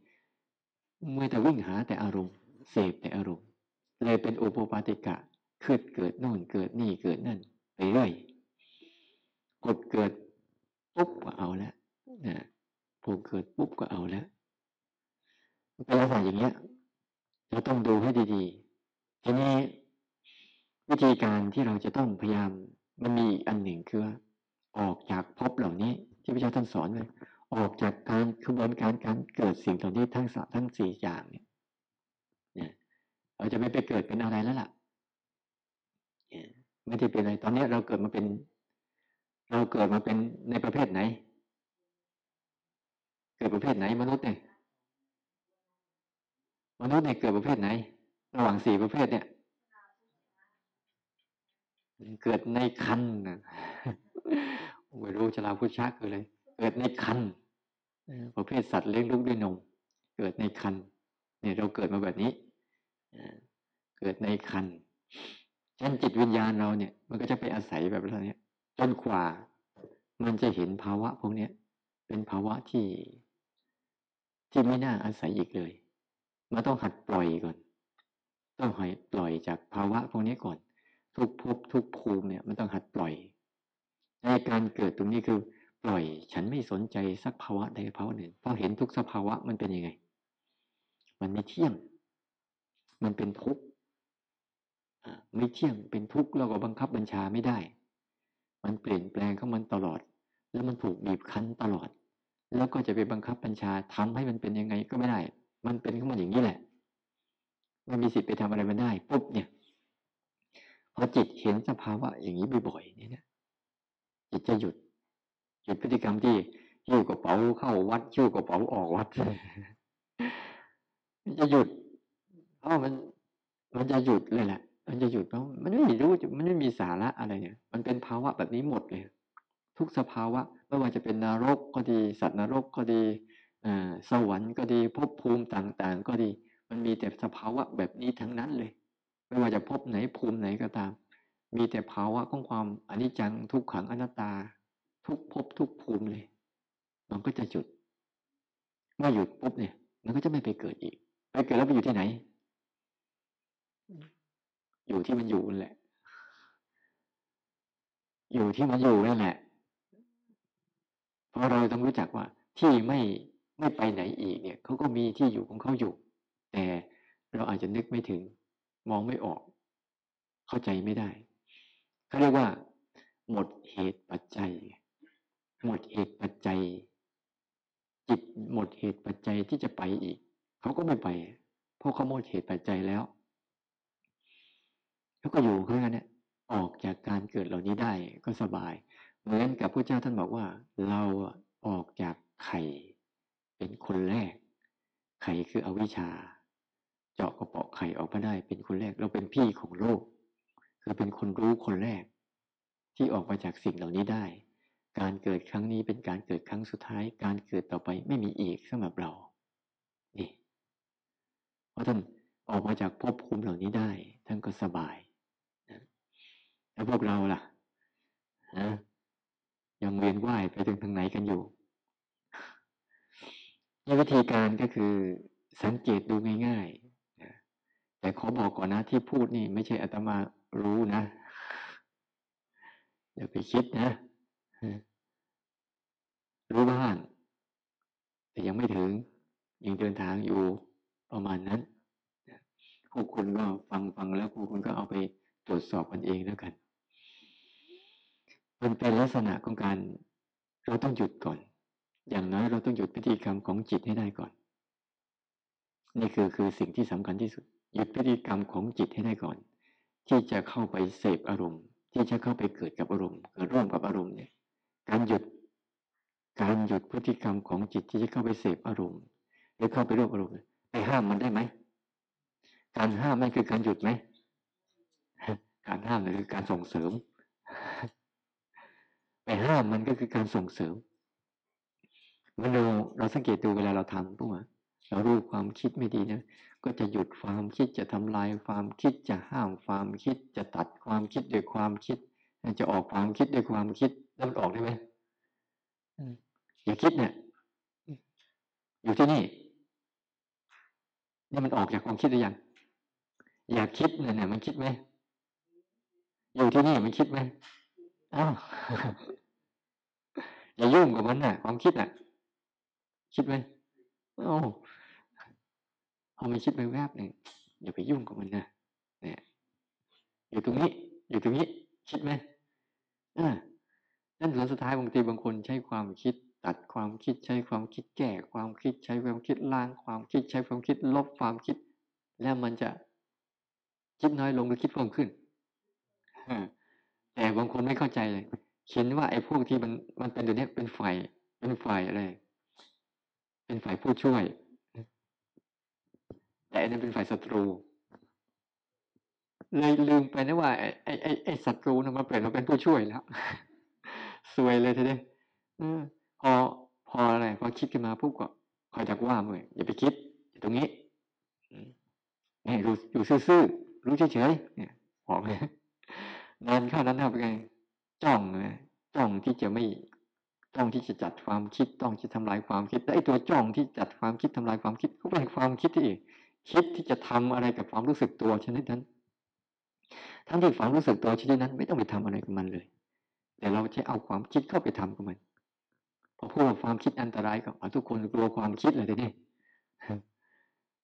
เมื่อแต่วิ่งหาแต่อารมณ์เสพแต่อารมณ์เลยเป็นโอโปปาติกะขึ้นเกิดโน่นเกิดนี่เกิดนั่นไปเรื่อยกดเกิดปุ๊บก็เอาแล้วนะพอเกิดปุ๊บก็เอาแล้ว ลักษณะอย่างเงี้ยเราต้องดูให้ดีๆ ทีนี้วิธีการที่เราจะต้องพยายามมันมีอันหนึ่งคือ ออกจากภพเหล่านี้ที่พระเจ้าท่านสอนเลยออกจากการกระบวนการการเกิดสิ่งเหล่านี้ทั้งสทั้งสี่อย่างเนี่ยเนี่ยเราจะไม่ไปเกิดเป็นอะไรแล้วล่ะไม่ได้เป็นอะไรตอนนี้เราเกิดมาเป็น เราเกิดมาเป็นในประเภทไหน เกิดประเภทไหนมนุษย์เนี่ย มนุษย์เนี่ยเกิดประเภทไหน ระหว่างสี่ประเภทเนี่ยเกิดในคันนะไม่รู้ชลาพุชาคืออะไรเกิดในคันประเภทสัตว์เลี้ยงลูกด้วยนม เกิดในคันเนี่ยเราเกิดมาแบบนี้เกิดในคันฉันจิตวิญญาณเราเนี่ย มันก็จะไปอาศัยแบบนี้จนกว่า มันจะเห็นภาวะพวกนี้เป็นภาวะที่ที่ไม่น่าอาศัยอีกเลย มันต้องหัดปล่อยก่อน ต้องหัดปล่อยจากภาวะพวกนี้ก่อน ทุกภพทุกภูมิเนี่ยมันต้องหัดปล่อย ในการเกิดตรงนี้คือ ปล่อย ฉันไม่สนใจสักภาวะใดภาวะหนึ่งเพราะเห็นทุกสภาวะมันเป็นยังไง มันไม่เที่ยง มันเป็นทุกข์ไม่เที่ยงเป็นทุกข์เราก็บังคับบัญชาไม่ได้ มันเปลี่ยนแปลงของมันตลอด แล้วมันถูกบีบคั้นตลอด แล้วก็จะไปบังคับบัญชาทำให้มันเป็นยังไงก็ไม่ได้ มันเป็นของมันอย่างนี้แหละไม่มีสิทธิ์ไปทำอะไรมันได้ปุ๊บเนี่ย พอจิตเห็นสภาวะอย่างนี้บ่อยๆเนี่ยจิตจะหยุด หยุดพฤติกรรมที่หิ้วกระเป๋าเข้าวัดหิ้วกระเป๋าออกวัดมันจะหยุดเพราะมัน มันจะหยุดเลยแหละมันจะหยุดเพราะมันไม่รู้มันไม่มีสาระอะไรเนี่ย มันเป็นภาวะแบบนี้หมดเลย ทุกสภาวะไม่ว่าจะเป็นนรกก็ดี สัตว์นรกก็ดี สวรรค์ก็ดีภพภูมิต่างๆ ก็ดี มันมีแต่สภาวะแบบนี้ทั้งนั้นเลย ไม่ว่าจะพบไหนภูมิไหนก็ตาม มีแต่ภาวะของความอนิจจังทุกขังอนัตตา ทุกภพทุกภูมิเลย มันก็จะหยุดเมื่อหยุดปุ๊บเนี่ย มันก็จะไม่ไปเกิดอีก ไปเกิดแล้วไปอยู่ที่ไหน อยู่ที่มันอยู่นั่นแหละ อยู่ที่มันอยู่นั่นแหละเพราะเราต้องรู้จักว่าที่ไม่ ไม่ไปไหนอีกเนี่ยเขาก็มีที่อยู่ของเขาอยู่ แต่เราอาจจะนึกไม่ถึง มองไม่ออก เข้าใจไม่ได้เขาเรียกว่า หมดเหตุปัจจัย หมดเหตุปัจจัย จิตหมดเหตุปัจจัยที่จะไปอีกเขาก็ไม่ไปเพราะเขาหมดเหตุปัจจัยแล้วแล้วก็อยู่แค่นั้นเนี่ยออกจากการเกิดเหล่านี้ได้ก็สบาย เหมือนกับพระเจ้าท่านบอกว่า เราออกจากไข่ เป็นคนแรก ไข่คืออวิชชา เจาะกระเปาะไข่ออกมาได้ เป็นคนแรก เราเป็นพี่ของโลก คือเป็นคนรู้คนแรก ที่ออกมาจากสิ่งเหล่านี้ได้ การเกิดครั้งนี้เป็นการเกิดครั้งสุดท้าย การเกิดต่อไปไม่มีอีกสำหรับเรา นี่ เพราะท่านออกมาจากภพภูมิเหล่านี้ได้ ท่านก็สบายแล้วพวกเราล่ะนะยังเวียนว่ายไปถึงทางไหนกันอยู่ นี่วิธีการก็คือสังเกตดูง่ายๆแต่ขอบอกก่อนนะที่พูดนี่ไม่ใช่อาตมารู้นะ อย่าไปคิดนะ รู้บ้าง แต่ยังไม่ถึง ยังเดินทางอยู่ประมาณนั้นพวกคุณก็ฟังฟังแล้วพวกคุณก็เอาไปตรวจสอบกันเองแล้วกัน มันเป็นลักษณะของการเราต้องหยุดก่อน อย่างน้อยเราต้องหยุดพฤติกรรมของจิตให้ได้ก่อน นี่คือคือสิ่งที่สำคัญที่สุด หยุดพฤติกรรมของจิตให้ได้ก่อน ที่จะเข้าไปเสพอารมณ์ ที่จะเข้าไปเกิดกับอารมณ์เกิดร่วมกับอารมณ์เนี่ย การหยุด การหยุดพฤติกรรมของจิตที่จะเข้าไปเสพอารมณ์หรือเข้าไปร่วมอารมณ์ไปห้ามมันได้ไหมการห้ามนั่นคือการหยุดไหมการห้ามนั่นคือการส่งเสริม ไปห้ามมันก็คือการส่งเสริม มื่อเราเราสังเกตดูเวลาเราทำปุ๊บเรารู้ความคิดไม่ดีนะ ก็จะหยุดความคิดจะทำลายความคิดจะห้ามความคิดจะตัดความคิดด้วยความคิด จะออกความคิดด้วยความคิดแล้วมันออกได้ไหมอย่าคิดเนี่ยอยู่ที่นี่นี่มันออกจากความคิดหรือยังอยากคิดเนี่ยมันคิดไหมอยู่ที่นี่มันคิดไหมอ้าวอย่ายุ่งกับมันน่ะ ความคิดน่ะ คิดไหมโอ้พอมันคิดไปแวบหนึ่งอย่าไปยุ่งกับมันนะเนี่ยอยู่ตรงนี้ อยู่ตรงนี้ คิดไหมอ่านั่นผลสุดท้ายบางทีบางคนใช้ความคิด ตัดความคิดใช้ความคิดแก้ความคิดใช้ความคิดล้างความคิดใช้ความคิดลบความคิด แล้วมันจะคิดน้อยลงหรือคิดเพิ่มขึ้นแต่บางคนไม่เข้าใจเลยคิดว่าไอ้พวกที่มันมันเป็นตัวนี้ยเป็นฝ่ายเป็นฝ่ายอะไร เป็นฝ่ายผู้ช่วย แต่อันนั้นเป็นฝ่ายศัตรู เลยลืมไปนะว่า ไอ้ไอ้ไอ้ศัตรูนะมาเปลี่ยนมาเป็นผู้ช่วยแล้วสวยเลยทีเดียวพอพออะไรพอคิดขึ้นมาปุ๊บก็คอยจักว่ามืออย่าไปคิด อยู่ตรงนี้นี่รู้อยู่ซื่อๆรู้เฉยๆเนี่ยบอกเลยนานเข้านั้นทำไงจ้องนะจ้องที่จะไม่ จ้องที่จะจัดความคิดต้องที่ทำลายความคิดและไอ้ตัวจ้องที่จัดความคิดทำลายความคิดก็เป็นความคิดที่คิดที่จะทำอะไรกับความรู้สึกตัวชนิดนั้น ทั้งที่ความรู้สึกตัวชนิดนั้น ไม่ต้องไปทำอะไรกับมันเลย แต่เราจะเอาความคิดเข้าไปทำกับมันพอพูดว่าความคิดอันตรายกับทุกคนกลัวความคิดเลยทีนี้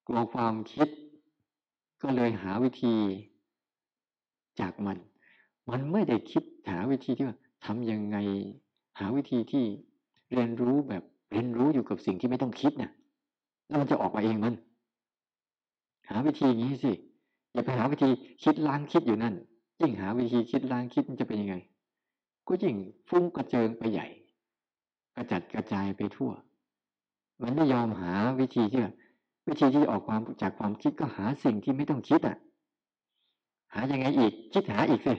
กลัวความคิด ก็เลยหาวิธีจากมัน มันไม่ได้คิดหาวิธีที่ว่าทำยังไง หาวิธีที่เรียนรู้แบบเรียนรู้อยู่กับสิ่งที่ไม่ต้องคิดนะ่ะแล้วมันจะออกมาเองมัน หาวิธีอย่างนี้สิอย่าไปหาวิธีคิดล้างคิดอยู่นั่นยิ่งหาวิธีคิดล้างคิดมันจะเป็นยังไง ก็ยิ่งฟุ้งกระเจิงไปใหญ่ กระจัดกระจายไปทั่ว มันไม่ยอมหาวิธีที่วิธีที่ออกความจากความคิดก็หาสิ่งที่ไม่ต้องคิดอะ หายังไงอีก คิดหาอีกสิ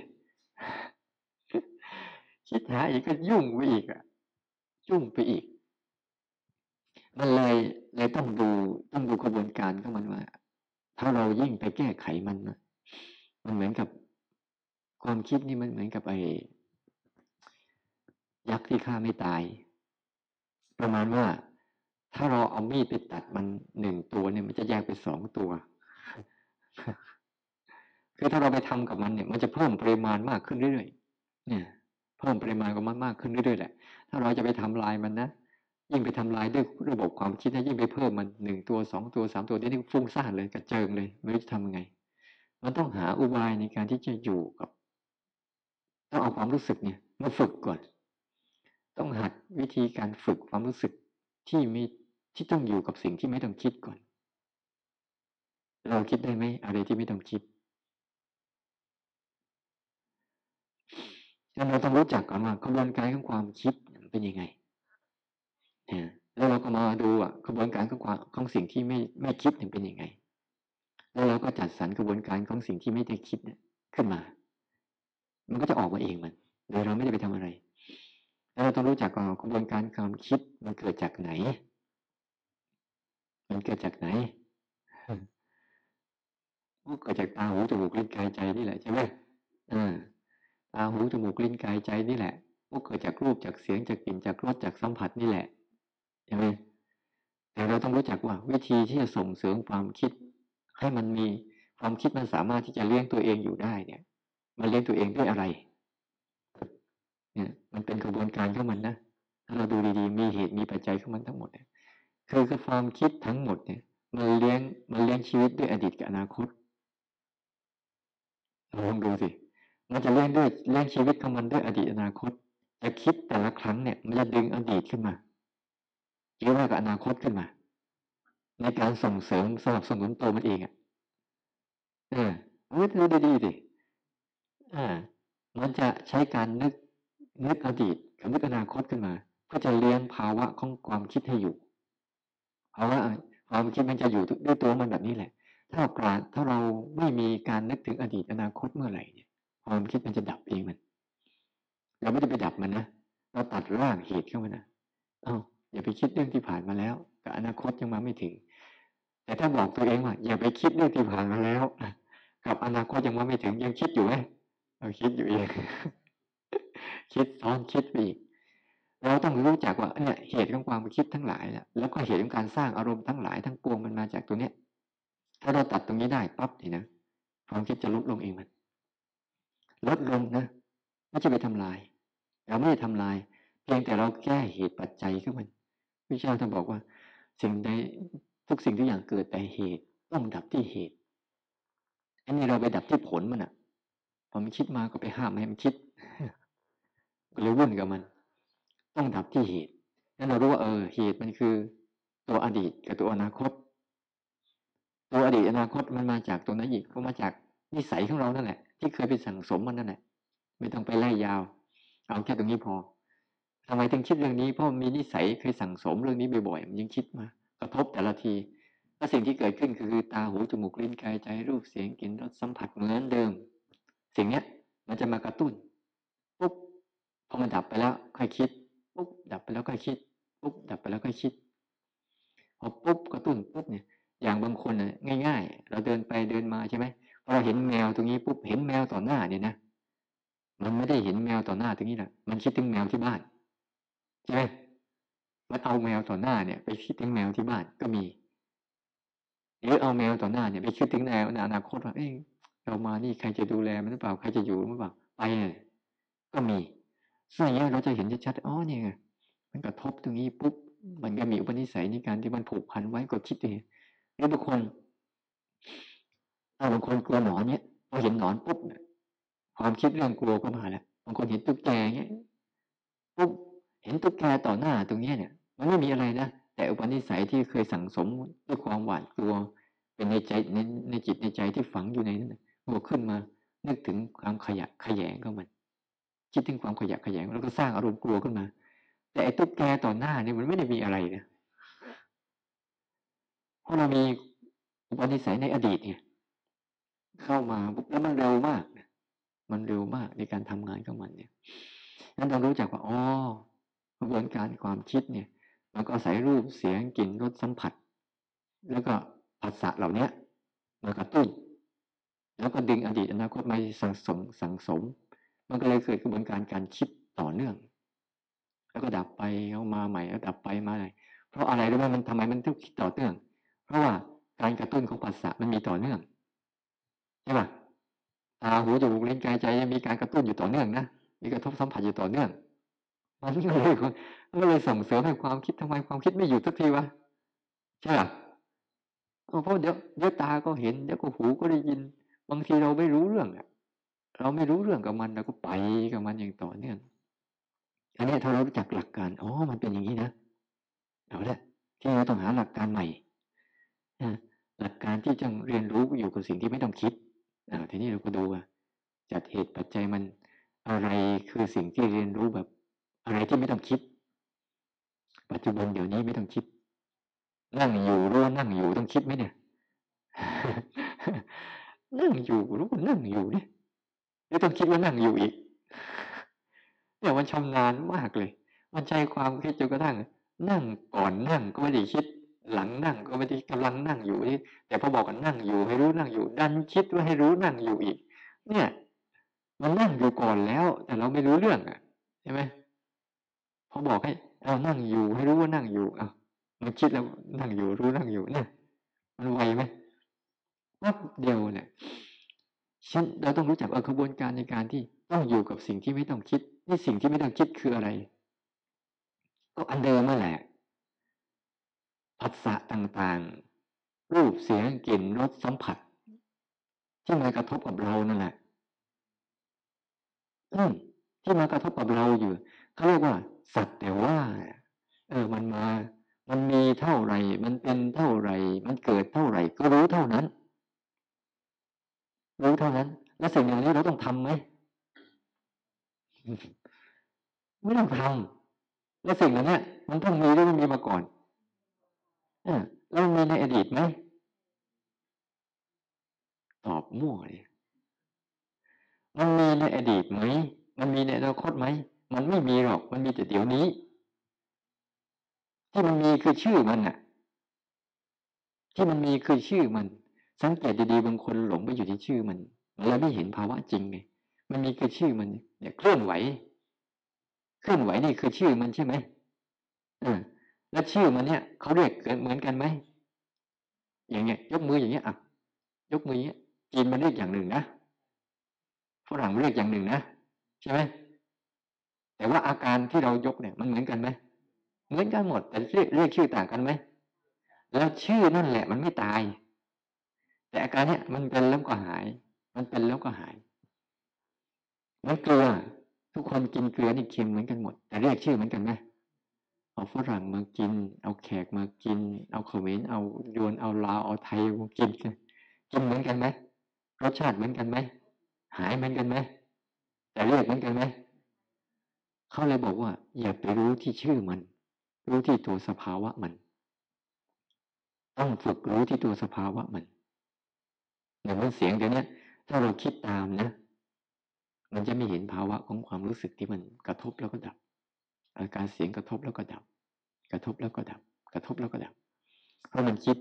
คิดหาอีกก็ยุ่งไปอีกอะยุ่งไปอีก มันเลยเลยต้องดูต้องดูกระบวนการของมันว่า ถ้าเรายิ่งไปแก้ไขมันมันเหมือนกับความคิดนี่มันเหมือนกับไอ้ยักษ์ที่ฆ่าไม่ตาย ประมาณว่า ถ้าเราเอามีดไปตัดมันหนึ่งตัวเนี่ย มันจะแยกไปสองตัวคือถ้าเราไปทำกับมันเนี่ย มันจะเพิ่มปริมาณมากขึ้นเรื่อยๆเนี่ย เพิ่มปริมาณของมันมากขึ้นเรื่อยๆแหละ ถ้าเราจะไปทำลายมันนะ ยิ่งไปทำลายด้วยระบบความคิดนะยิ่งไปเพิ่มมันหนึ่งตัวสองตัวสามตัวเดี๋ยวนี้ฟุ้งซ่านเลยกระเจิงเลยไม่รู้จะทำยังไง มันต้องหาอุบายในการที่จะอยู่กับ ต้องเอาความรู้สึกเนี่ยมาฝึกก่อน ต้องหัดวิธีการฝึกความรู้สึกที่มีที่ต้องอยู่กับสิ่งที่ไม่ต้องคิดก่อน เราคิดได้ไหมอะไรที่ไม่ต้องคิด เราต้องรู้จักก่อนว่ากระบวนการของความคิดเป็นยังไงแล้วเราก็มาดูอะกระบวนการของความของสิ่งที่ไม่ไม่คิดเป็นยังไง แล้วเราก็จัดสรรกระบวนการของสิ่งที่ไม่ได้คิดขึ้นมา มันก็จะออกมาเองมัน โดยเราไม่ได้ไปทำอะไร แล้วเราต้องรู้จักก่อนกระบวนการความคิดมันเกิดจากไหน มันเกิดจากไหนเกิดจากตาหูจมูกลิ้นกายใจนี่แหละใช่ไหมอ่า ตาหูจมูกลิ้นกายใจนี่แหละพวกเกิดจากรูปจากเสียงจากกลิ่นจากรสจากสัมผัสนี่แหละใช่ไหมแต่เราต้องรู้จักว่า วิธีที่จะส่งเสริมความคิด ให้มันมีความคิดมันสามารถที่จะเลี้ยงตัวเองอยู่ได้เนี่ย มันเลี้ยงตัวเองด้วยอะไร เนี่ย มันเป็นกระบวนการของมันนะถ้าเราดูดีๆ มีเหตุมีปัจจัยของมันทั้งหมดเนี่ยคือความคิดทั้งหมดเนี่ยมันเลี้ยงมันเลี้ยงชีวิตด้วยอดีตกับอนาคตลองดูสิ มันจะเลี้ยงด้วยเลี้ยงชีวิตของมันด้วยอดีตอนาคตจะคิดแต่ละครั้งเนี่ย มันจะดึงอดีตขึ้นมาหรือว่ากับอนาคตขึ้นมา ในการส่งเสริมสนับสนุนตัวมันเองอะเออนึกดูดีๆดิอ่า มันจะใช้การนึกนึกอดีตกับนึกอนาคตขึ้นมาเพื่อจะเลี้ยงภาวะของความคิดให้อยู่ภาวะความคิดมันจะอยู่ด้วยตัวมันแบบนี้แหละ ถ้าเราถ้าเราไม่มีการนึกถึงอดีตอนาคตเมื่อไหร่เนี่ย ความคิดมันจะดับเองมัน เราไม่ได้ไปดับมันนะเราตัดรากเหตุเข้ามานะเอาอย่าไปคิดเรื่องที่ผ่านมาแล้วกับอนาคตยังมาไม่ถึง แต่ถ้าบอกตัวเองว่าอย่าไปคิดเรื่องที่ผ่านมาแล้วกับอนาคตยังมาไม่ถึงยังคิดอยู่ไหมเราคิดอยู่เองคิดซ้อนคิดไปอีกเราต้องรู้จักว่าเนี่ยเหตุของความคิดทั้งหลายเนี่ยแล้วก็เหตุของการสร้างอารมณ์ทั้งหลายทั้งปวงมันมาจากตัวเนี้ย ถ้าเราตัดตรงนี้ได้ปั๊บนี่นะความคิดจะลดลงเองมัน ลดลงนะไม่จะไปทำลายเราไม่ได้ทำลาย เพียงแต่เราแก้เหตุปัจจัยขึ้นมันพระเจ้าท่านบอกว่า สิ่งใดทุกสิ่งทุกอย่างเกิดแต่เหตุต้องดับที่เหตุ อันนี้เราไปดับที่ผลมันอะ่ะพอมันคิดมาก็ไปห้ามให้มันคิดหรือวุ่นกับมัน ต้องดับที่เหตุนั้นเรารู้ว่าเออเหตุมันคือ ตัวอดีตกับตัวอนาคต ตัวอดีตอนาคตมันมาจากตัวนั้นอีกก็มาจากนิสัยของเรานั่นแหละ ที่เคยไปสั่งสมมันนั่นแหละไม่ต้องไปไล่ยาว เอาแค่ตรงนี้พอทำไมถึงคิดเรื่องนี้เพราะมีนิสัยเคยสั่งสมเรื่องนี้บ่อยๆมันยังคิดมากระทบแต่ละทีแล้วสิ่งที่เกิดขึ้นคือตาหูจมูกลิ้นกายใจรูปเสียงกลิ่นรสสัมผัสเหมือนเดิม สิ่งเนี้ยมันจะมากระตุ้นปุ๊บพอมันดับไปแล้วค่อยคิดปุ๊บดับไปแล้วค่อยคิดปุ๊บดับไปแล้วค่อยคิดพอปุ๊บกระตุ้นปุ๊บเนี่ยอย่างบางคนเนี่ยง่าย ๆ เราเดินไปเดินมาใช่ไหม เราเห็นแมวตรงนี้ปุ๊บเห็นแมวต่อหน้าเนี่ยนะมันไม่ได้เห็นแมวต่อหน้าตรงนี้แหละมันคิดถึงแมวที่บ้านใช่ไหมมันเอาแมวต่อหน้าเนี่ย ไปคิดถึงแมวที่บ้านก็มีหรือเอาแมวต่อหน้าเนี่ยไปคิดถึงแนวในอนาคตว่าเอ้ยเรามานี่ใครจะดูแลมันหรือเปล่าใครจะอยู่หรือเปล่าไปเลยก็มีซึ่งอย่างนี้เราจะเห็นชัดๆอ๋อเนี่ยมันกระทบตรงนี้ปุ๊บมันก็มีอุปนิสัยในการที่มันผูกพันไว้ก็คิดเองหรือบางคน ถ้าบางคนกลัวหนอนเนี่ยพอเห็นหนอนปุ๊บเนี่ยความคิดเรื่องกลัวก็มาแล้วบางคนเห็นตุ๊กแกเงี้ยปุ๊บเห็นตุ๊กแกต่อหน้าตรงเนี้ยเนี่ย มันไม่มีอะไรนะแต่อุปนิสัยที่เคยสั่งสมด้วยความหวาดกลัว เป็นในใจในในจิตในใจที่ฝังอยู่ในนั้นมันก็ขึ้นมา นึกถึงความขยะขยงของมัน คิดถึงความขยะขยงแล้วก็สร้างอารมณ์กลัวขึ้นมา แต่ไอ้ตุ๊กแกต่อหน้านี่มันไม่ได้มีอะไรนะเพราะเรามีอุปนิสัยในอดีตเนี่ย เข้ามาแล้วมันเร็วมาก มันเร็วมากในการทำงานของมันเนี่ยนั้นเรารู้จักว่าอ๋อกระบวนการความคิดเนี่ย มันก็อาศัยรูปเสียงกลิ่นรสสัมผัส แล้วก็ภาษาเหล่านี้มากระตุ้นแล้วก็ดึงอดีตอนาคตมาสั่งสมสั่งสม มันก็เลยเกิดกระบวนการการคิดต่อเนื่อง แล้วก็ดับไปเอามาใหม่แล้วดับไปมาใหม่เพราะอะไรรู้ไหมมันทำไมมันต้องคิดต่อเนื่อง เพราะว่าการกระตุ้นของภาษามันมีต่อเนื่อง ใช่ป่ะตาหูจมูกลิ้นกายใจยังมีการกระตุ้นอยู่ต่อเนื่องนะมีกระทบสัมผัสอยู่ต่อเนื่องมันก็เลยมันก็เลยส่งเสริมให้ความคิดทำไมความคิดไม่หยุดสักทีวะใช่ป่ะเพราะเดี๋ยวเดี๋ยวตาก็เห็นเดี๋ยวก็หูก็ได้ยิน บางทีเราไม่รู้เรื่องอะเราไม่รู้เรื่องกับมันเราก็ไปกับมันอย่างต่อเนื่องอันนี้ถ้าเรารู้จักหลักการอ๋อมันเป็นอย่างนี้นะเอาละที่เราต้องหาหลักการใหม่หลักการที่จะเรียนรู้อยู่กับสิ่งที่ไม่ต้องคิด ทีนี้เราก็ดูว่าจัดเหตุปัจจัยมันอะไรคือสิ่งที่เรียนรู้แบบ อะไรที่ไม่ต้องคิด ปัจจุบันเดี๋ยวนี้ไม่ต้องคิด นั่งอยู่รู้นั่งอยู่ต้องคิดไหมเนี่ยนั่งอยู่รู้นั่งอยู่เนี่ยไม่ต้องคิดว่านั่งอยู่อีกเนี่ยมันชำนาญมากเลย มันใช้ความคิดจนกระทั่ง นั่งก่อนนั่งก็ไม่ได้คิด หลังนั่งก็ไม่ได้กำลังนั่งอยู่นี่แต่พอบอกกันนั่งอยู่ให้รู้นั่งอยู่ ดันคิดว่าให้รู้นั่งอยู่อีก เนี่ย มันนั่งอยู่ก่อนแล้ว แต่เราไม่รู้เรื่องอะใช่ไหมพอบอกให้เอานั่งอยู่ให้รู้ว่านั่งอยู่อะมันคิดแล้วนั่งอยู่รู้นั่งอยู่เนี่ย มันไวไหมวับเดียวเนี่ยฉันเราต้องรู้จักเออกระบวนการในการที่ต้องอยู่กับสิ่งที่ไม่ต้องคิดนี่สิ่งที่ไม่ต้องคิดคืออะไร ก็อันเดิมนั่นแหละ ผัสสะต่างๆ รูปเสียงกลิ่นรสสัมผัส ที่มากระทบกับเรานั่นแหละอืมที่มากระทบกับเราอยู่เขาเรียกว่า สัตว์แต่ว่า เออ มันมา มันมีเท่าไหร่ มันเป็นเท่าไหร่ มันเกิดเท่าไหร่ ก็รู้เท่านั้น รู้เท่านั้น แล้วสิ่งอย่างนี้เราต้องทำไหมไม่ต้องทำแล้วสิ่งเหล่านี้มันต้องมีหรือไม่มีมาก่อน เรามีในอดีตไหมตอบมั่วเลยมันมีในอดีตไหม มันมีในอนาคตไหม มันไม่มีหรอก มันมีแต่เดี๋ยวนี้ ที่มันมีคือชื่อมันน่ะ ที่มันมีคือชื่อมัน สังเกตดีๆบางคนหลงไปอยู่ที่ชื่อมันเราไม่เห็นภาวะจริงไง มันมีคือชื่อมันเนี่ยเคลื่อนไหว เคลื่อนไหวนี่คือชื่อมันใช่ไหมเออ แล้วชื่อมันเนี่ยเขาเรียกเหมือนกันไหมอย่างเงี้ย ยกมืออย่างเงี้ยอะยกมืออย่างเงี้ยจีนมันเรียกอย่างหนึ่งนะฝรั่งเรียกอย่างหนึ่งนะใช่ไหมแต่ว่าอาการที่เรายกเนี่ยมันเหมือนกันไหมเหมือนกันหมดแต่เรียกเรียกชื่อต่างกันไหมแล้วชื่อนั่นแหละมันไม่ตาย แต่อาการเนี้ยมันเป็นแล้วก็หาย มันเป็นแล้วก็หายมันเกลือทุกคนกินเกลือนี่เค็มเหมือนกันหมด แต่เรียกชื่อเหมือนกันไหม เอาฝรั่งมากิน เอาแขกมากิน เอาเขมรเอายวนเอาลาวเอาไทยมากินกันกินเหมือนกันไหมรสชาติเหมือนกันไหมหายเหมือนกันไหมแต่เรียกเหมือนกันไหมเขาเลยบอกว่า อย่าไปรู้ที่ชื่อมัน รู้ที่ตัวสภาวะมัน ต้องฝึกรู้ที่ตัวสภาวะมันอย่างมันเสียงเดี๋ยวนี้ถ้าเราคิดตามนะมันจะไม่เห็นภาวะของความรู้สึกที่มันกระทบแล้วก็ดับ อาการเสียงกระทบแล้วก็ดับ กระทบแล้วก็ดับ กระทบแล้วก็ดับ เพราะมันคิด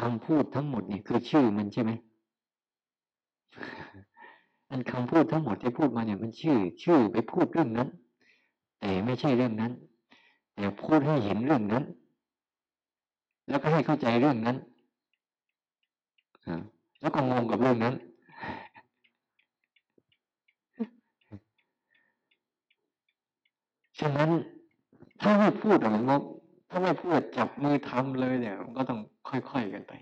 คำพูดทั้งหมดเนี่ยคือชื่อมันใช่ไหมอันคำพูดทั้งหมดที่พูดมาเนี่ยมันชื่อ ชื่อไปพูดเรื่องนั้น แต่ไม่ใช่เรื่องนั้น แต่พูดให้เห็นเรื่องนั้น แล้วก็ให้เข้าใจเรื่องนั้นแล้วก็งงกับเรื่องนั้นฉะนั้น ถ้าไม่พูดมันถ้าไม่พูดจับมือทำเลยเนี่ย มันก็ต้องค่อยๆกันไป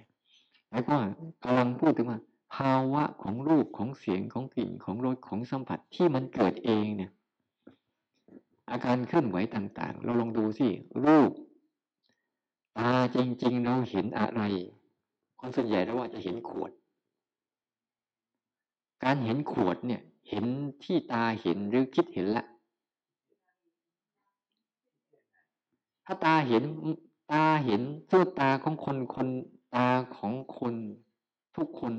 หมายความว่ากำลังพูดถึงว่า ภาวะของรูปของเสียงของกลิ่นของรสของสัมผัสที่มันเกิดเองเนี่ย อาการเคลื่อนไหวต่าง ๆ เราลองดูสิรูปตาจริง ๆ เราเห็นอะไร คนส่วนใหญ่เราว่าจะเห็นขวด การเห็นขวดเนี่ย เห็นที่ตาเห็นหรือคิดเห็นละ ถ้าตาเห็นตาเห็นสู้ตาของคนคนตาของคนทุกคน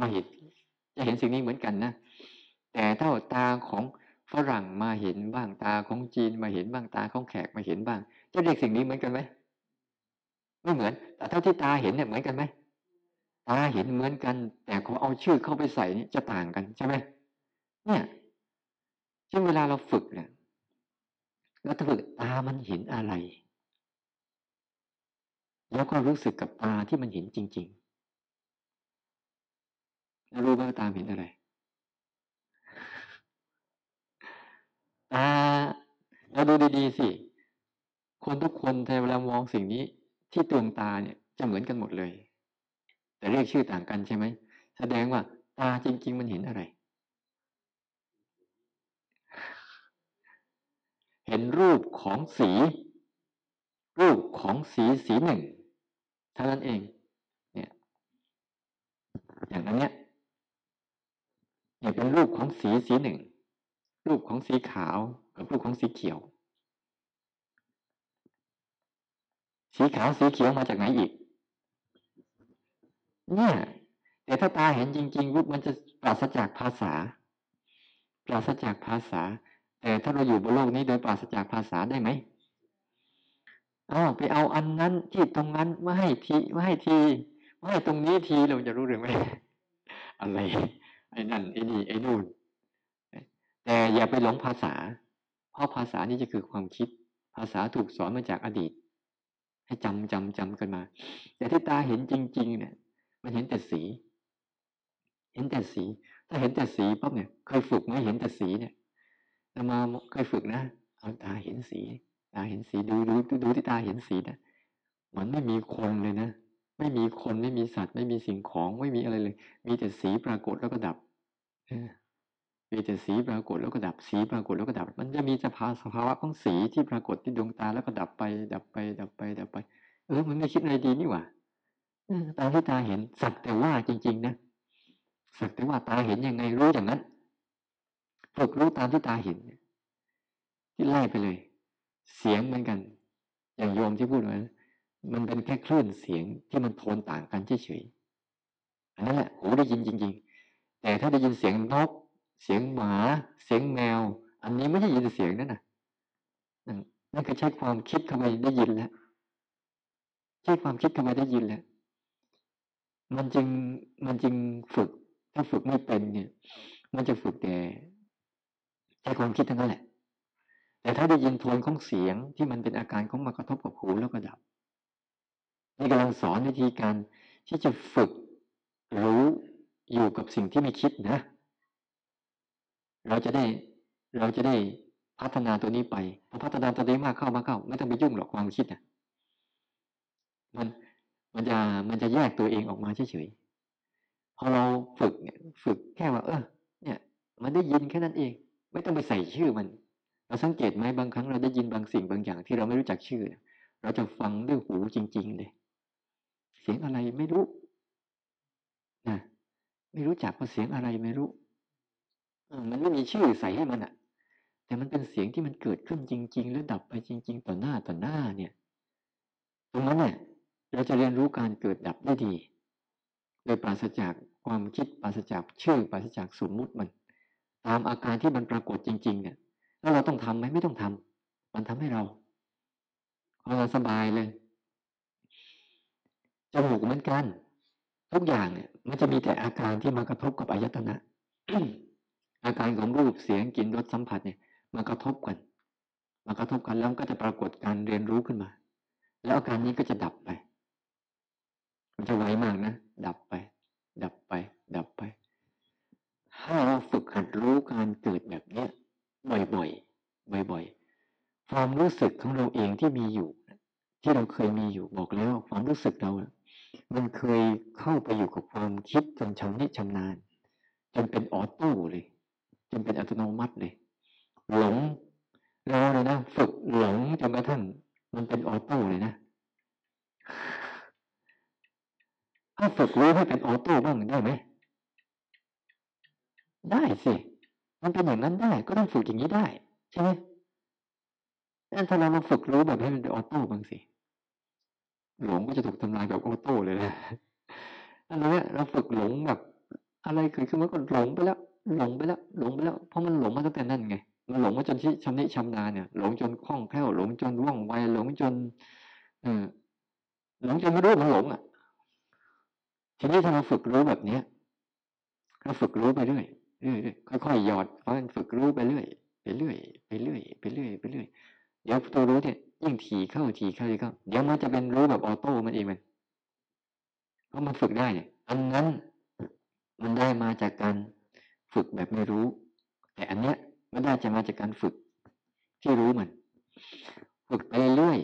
มาเห็น จะเห็นสิ่งนี้เหมือนกันนะแต่ถ้าตาของฝรั่งมาเห็นบ้างตาของจีนมาเห็นบ้างตาของแขกมาเห็นบ้าง จะเรียกสิ่งนี้เหมือนกันไหมไม่เหมือน แต่เท่าที่ตาเห็นเนี่ยเหมือนกันไหมตาเห็นเหมือนกัน แต่เขาเอาชื่อเข้าไปใส่นี่จะต่างกันใช่ไหมเนี่ยซึ่งเวลาเราฝึกเนี่ย แล้วถ้าเกิดตามันเห็นอะไร แล้วก็รู้สึกกับตาที่มันเห็นจริง ๆ แล้วรู้ว่าตาเห็นอะไร ตาเราดูดีๆสิ คนทุกคนในเวลามองสิ่งนี้ที่ดวงตาเนี่ยจะเหมือนกันหมดเลย แต่เรียกชื่อต่างกันใช่ไหม แสดงว่าตาจริง ๆ มันเห็นอะไร เห็นรูปของสี รูปของสีสีหนึ่งเท่านั้นเองเนี่ยอย่างนั้นเนี่ยเนี่ยเป็นรูปของสีสีหนึ่ง รูปของสีขาวกับรูปของสีเขียว สีขาวสีเขียวมาจากไหนอีก เนี่ยแต่ถ้าตาเห็นจริง ๆ รูปมันจะปราศจากภาษา ปราศจากภาษา แต่ถ้าเราอยู่บนโลกนี้โดยปราศจากภาษาได้ไหมอ้าวไปเอาอันนั้นที่ตรงนั้นมาให้ทีมาให้ทีมาให้ตรงนี้ทีเราจะรู้หรือไม่อะไรไอ้นั่นไอ้นี่ไอ้นู่นแต่อย่าไปหลงภาษา เพราะภาษานี่จะคือความคิด ภาษาถูกสอนมาจากอดีต ให้จำจำจำกันมา แต่ที่ตาเห็นจริง ๆ เนี่ย มันเห็นแต่สี เห็นแต่สี ถ้าเห็นแต่สีปั๊บเนี่ย เคยฝึกไหมเห็นแต่สีเนี่ย มาเคยฝึกนะ เอาตาเห็นสี ตาเห็นสีดูดูดูที่ตาเห็นสีนะมันไม่มีคนเลยนะ ไม่มีคนไม่มีสัตว์ ไม่มีสิ่งของไม่มีอะไรเลย มีแต่สีปรากฏแล้วก็ดับมีแต่สีปรากฏแล้วก็ดับสีปรากฏแล้วก็ดับ มันจะมีสภาสภาวะของสีที่ปรากฏที่ดวงตาแล้วก็ดับไป ดับไป ดับไป ดับไป เออมันไม่คิดอะไรดีนี่หว่าตาที่ตาเห็นสักแต่ว่าจริง ๆ นะสักแต่ว่าตาเห็นยังไงรู้อย่างนั้น ฝึกรู้ตามที่ตาเห็นที่ไล่ไปเลย เสียงเหมือนกัน อย่างโยมที่พูดว่ามันเป็นแค่คลื่นเสียงที่มันโทนต่างกันเฉยๆอันนั้นแหละหูได้ยินจริง ๆ แต่ถ้าได้ยินเสียงนก เสียงหมา เสียงแมว อันนี้ไม่ใช่ยินเสียงนั่นนะนั่นก็ใช้ความคิดเข้าไปได้ยินแล้วใช้ความคิดเข้าไปได้ยินแล้วมันจึงมันจึงฝึก ถ้าฝึกไม่เป็นเนี่ย มันจะฝึกแต่ ช้ความคิดทั้งนั้นแหละ แต่ถ้าได้ยินโทนของเสียงที่มันเป็นอาการของมากระทบกับหูแล้วก็ดับ นี่กำลังสอนวิธีการที่จะฝึกรู้อยู่กับสิ่งที่ไม่คิดนะ เราจะได้เราจะได้พัฒนาตัวนี้ไปพอพัฒนาตัวนี้มากเข้ามากเข้า ไม่ต้องไปยุ่งหรอกความคิดนะมันมันจะมันจะแยกตัวเองออกมาเฉยๆพอเราฝึกเนี่ยฝึกแค่ว่า เออ เนี่ย มันได้ยินแค่นั้นเอง ไม่ต้องไปใส่ชื่อมัน เราสังเกตไหมบางครั้งเราได้ยินบางสิ่งบางอย่างที่เราไม่รู้จักชื่อ เราจะฟังด้วยหูจริง ๆ เลย เสียงอะไรไม่รู้นะไม่รู้จักว่าเสียงอะไรไม่รู้มันไม่มีชื่อใส่ให้มันอะแต่มันเป็นเสียงที่มันเกิดขึ้นจริง ๆ แล้วดับไปจริง ๆ ต่อหน้าต่อหน้าเนี่ย ตรงนั้นเนี่ยเราจะเรียนรู้การเกิดดับได้ดี โดยปราศจากความคิดปราศจากชื่อปราศจากสมมุติมัน ตามอาการที่มันปรากฏจริง ๆ เนี่ยแล้วเราต้องทำไหมไม่ต้องทำมันทำให้เราเราสบายเลยจมูกเหมือนกัน ทุกอย่างเนี่ย มันจะมีแต่อาการที่มากระทบกับอายตนะอาการของรูปเสียงกลิ่นรสสัมผัสเนี่ยมากระทบกันมากระทบกันแล้วก็จะปรากฏการเรียนรู้ขึ้นมา แล้วอาการนี้ก็จะดับไป มันจะไวมากนะ ดับไป ถ้าเราฝึกหัดรู้การเกิดแบบเนี้ยบ่อยๆ บ่อยๆ ความรู้สึกของเราเองที่มีอยู่ ที่เราเคยมีอยู่บอกแล้ว ความรู้สึกเรา มันเคยเข้าไปอยู่กับความคิดจนชำนิชำนาญจนเป็นออโต้เลย จนเป็นอัตโนมัติเลย หลงแล้วเลยนะฝึกหลงจนกระทั่งมันเป็นออโต้เลยนะถ้าฝึกรู้ให้เป็นออโต้บ้างได้ไหม ได้สิ มันเป็นอย่างนั้นได้ ก็ต้องฝึกอย่างนี้ได้ ใช่ไหมถ้าเราลองฝึกรู้แบบให้มันเป็นออโต้บ้างสิ หลงก็จะถูกทำลายแบบออโต้เลยนะอันนี้เราฝึกหลงแบบ อะไรเกิดขึ้นมันก็หลงไปแล้ว หลงไปแล้ว หลงไปแล้ว เพราะมันหลงมาตั้งแต่นั่นไง มันหลงมาจนที่ชำนิชำนาญเนี่ย หลงจนคล่องแคล่ว หลงจนว่องไว หลงจน เออหลงจนไม่รู้มันหลงอะ ทีนี้ถ้าเราฝึกรู้แบบเนี้ยเราฝึกรู้ไปเรื่อย เรื่อค่อยๆหยอดเพราะมันฝึกรู้ไปเรื่อยไปเรื่อยไปเรื่อยไปเรื่อยไปเรื่อยเดี๋ยวตัวรู้เนี่ยยิ่งถี่เข้าถี่เข้าถี่เข้าเดี๋ยวมันจะเป็นรู้แบบออโต้มันเองมันเพราะมันฝึกได้เนี่ยอันนั้นมันได้มาจากการฝึกแบบไม่รู้ แต่อันเนี้ยมันได้จะมาจากการฝึกที่รู้มัน ฝึกไปเรื่อย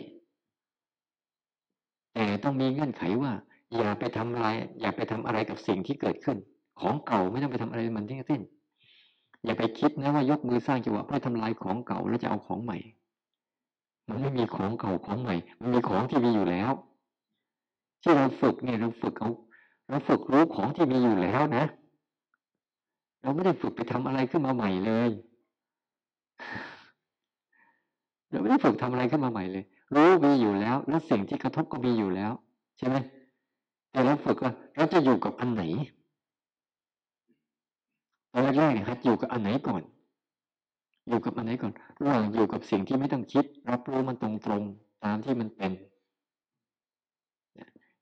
แต่ต้องมีเงื่อนไขว่า อย่าไปทำอะไรอย่าไปทำอะไรกับสิ่งที่เกิดขึ้น ของเก่าไม่ต้องไปทำอะไรมันทั้งสิ้น อย่าไปคิดนะว่ายกมือสร้างจังหวะเพื่อทำลายของเก่าแล้วจะเอาของใหม่ มันไม่มีของเก่าของใหม่ มันมีของที่มีอยู่แล้ว ที่เราฝึกเนี่ยเราฝึกเอาเราฝึกรู้ของที่มีอยู่แล้วนะ เราไม่ได้ฝึกไปทำอะไรขึ้นมาใหม่เลยเราไม่ได้ฝึกทำอะไรขึ้นมาใหม่เลย รู้มีอยู่แล้ว แล้วสิ่งที่กระทบก็มีอยู่แล้ว ใช่ไหมแต่เราฝึกว่าเราจะอยู่กับอันไหน ตอนแรกๆเนี่ยครับอยู่กับอันไหนก่อน อยู่กับอันไหนก่อนระหว่างอยู่กับสิ่งที่ไม่ต้องคิด รับรู้มันตรงๆตามที่มันเป็น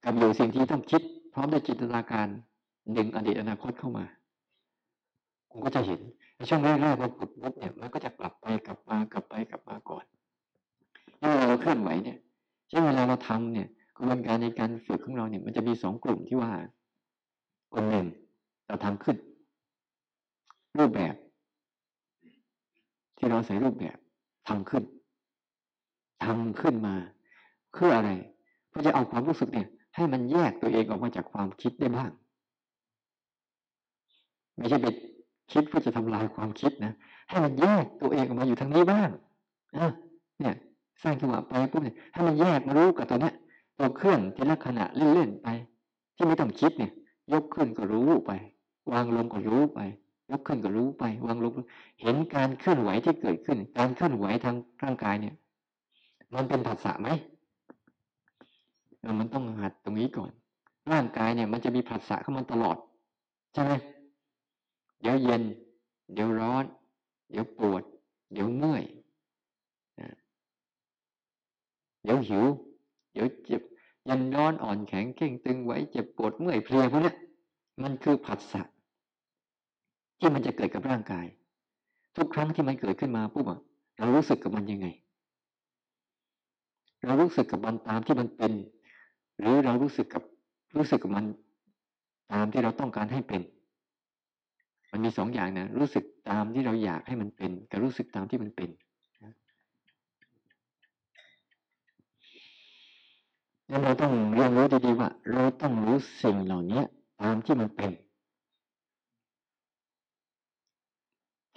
กับอยู่สิ่งที่ต้องคิด พร้อมด้วยจินตนาการดึงอดีตอนาคตเข้ามาคุณก็จะเห็นในช่วงแรกๆพอฝึกปุ๊บเนี่ยมันก็จะกลับไปกลับมากลับไปกลับมาก่อนเวลาเราเคลื่อนไหวเนี่ยเช่นเวลาเราทำเนี่ยกระบวนการในการฝึกของเราเนี่ยมันจะมีสองกลุ่มที่ว่ากลุ่มหนึ่งเราทำขึ้น รูปแบบ ที่เราใส่รูปแบบทำขึ้นทำขึ้นมาเพื่ออะไรเพื่อจะเอาความรู้สึกเนี่ย ให้มันแยกตัวเองออกมาจากความคิดได้บ้าง ไม่ใช่ไปคิดเพื่อจะทำลายความคิดนะให้มันแยกตัวเองออกมาอยู่ทางนี้บ้างนะเนี่ย สร้างจังหวะไปปุ๊บเนี่ยให้มันแยกมารู้กับตัวเนี้ยตัวเคลื่อนทีละขณะเล่นๆไป ที่ไม่ต้องคิดเนี่ย ยกขึ้นก็รู้ไป วางลงก็รู้ไป ยกขึ้นก็รู้ไปวางลงเห็นการเคลื่อนไหวที่เกิดขึ้น การเคลื่อนไหวทางร่างกายเนี่ย มันเป็นผัสสะไหมมันต้องหัดตรงนี้ก่อน ร่างกายเนี่ย มันจะมีผัสสะเข้ามาตลอด ใช่ไหมเดี๋ยวเย็น เดี๋ยวร้อน เดี๋ยวปวด เดี๋ยวเมื่อยเดี๋ยวหิว เดี๋ยวเจ็บยันร้อนอ่อนแข็งเข่งตึงไว้เจ็บปวดเมื่อยเพลียพวกนี้มันคือผัสสะ ที่มันจะเกิดกับร่างกาย ทุกครั้งที่มันเกิดขึ้นมาปุ๊บเรารู้สึกกับมันยังไง เรารู้สึกกับมันตามที่มันเป็น หรือเรารู้สึกกับรู้สึกกับมันตามที่เราต้องการให้เป็น มันมีสองอย่างนะรู้สึกตามที่เราอยากให้มันเป็น กับรู้สึกตามที่มันเป็นแล้วเราต้องเรียนรู้ดีๆว่า เราต้องรู้สิ่งเหล่านี้ตามที่มันเป็น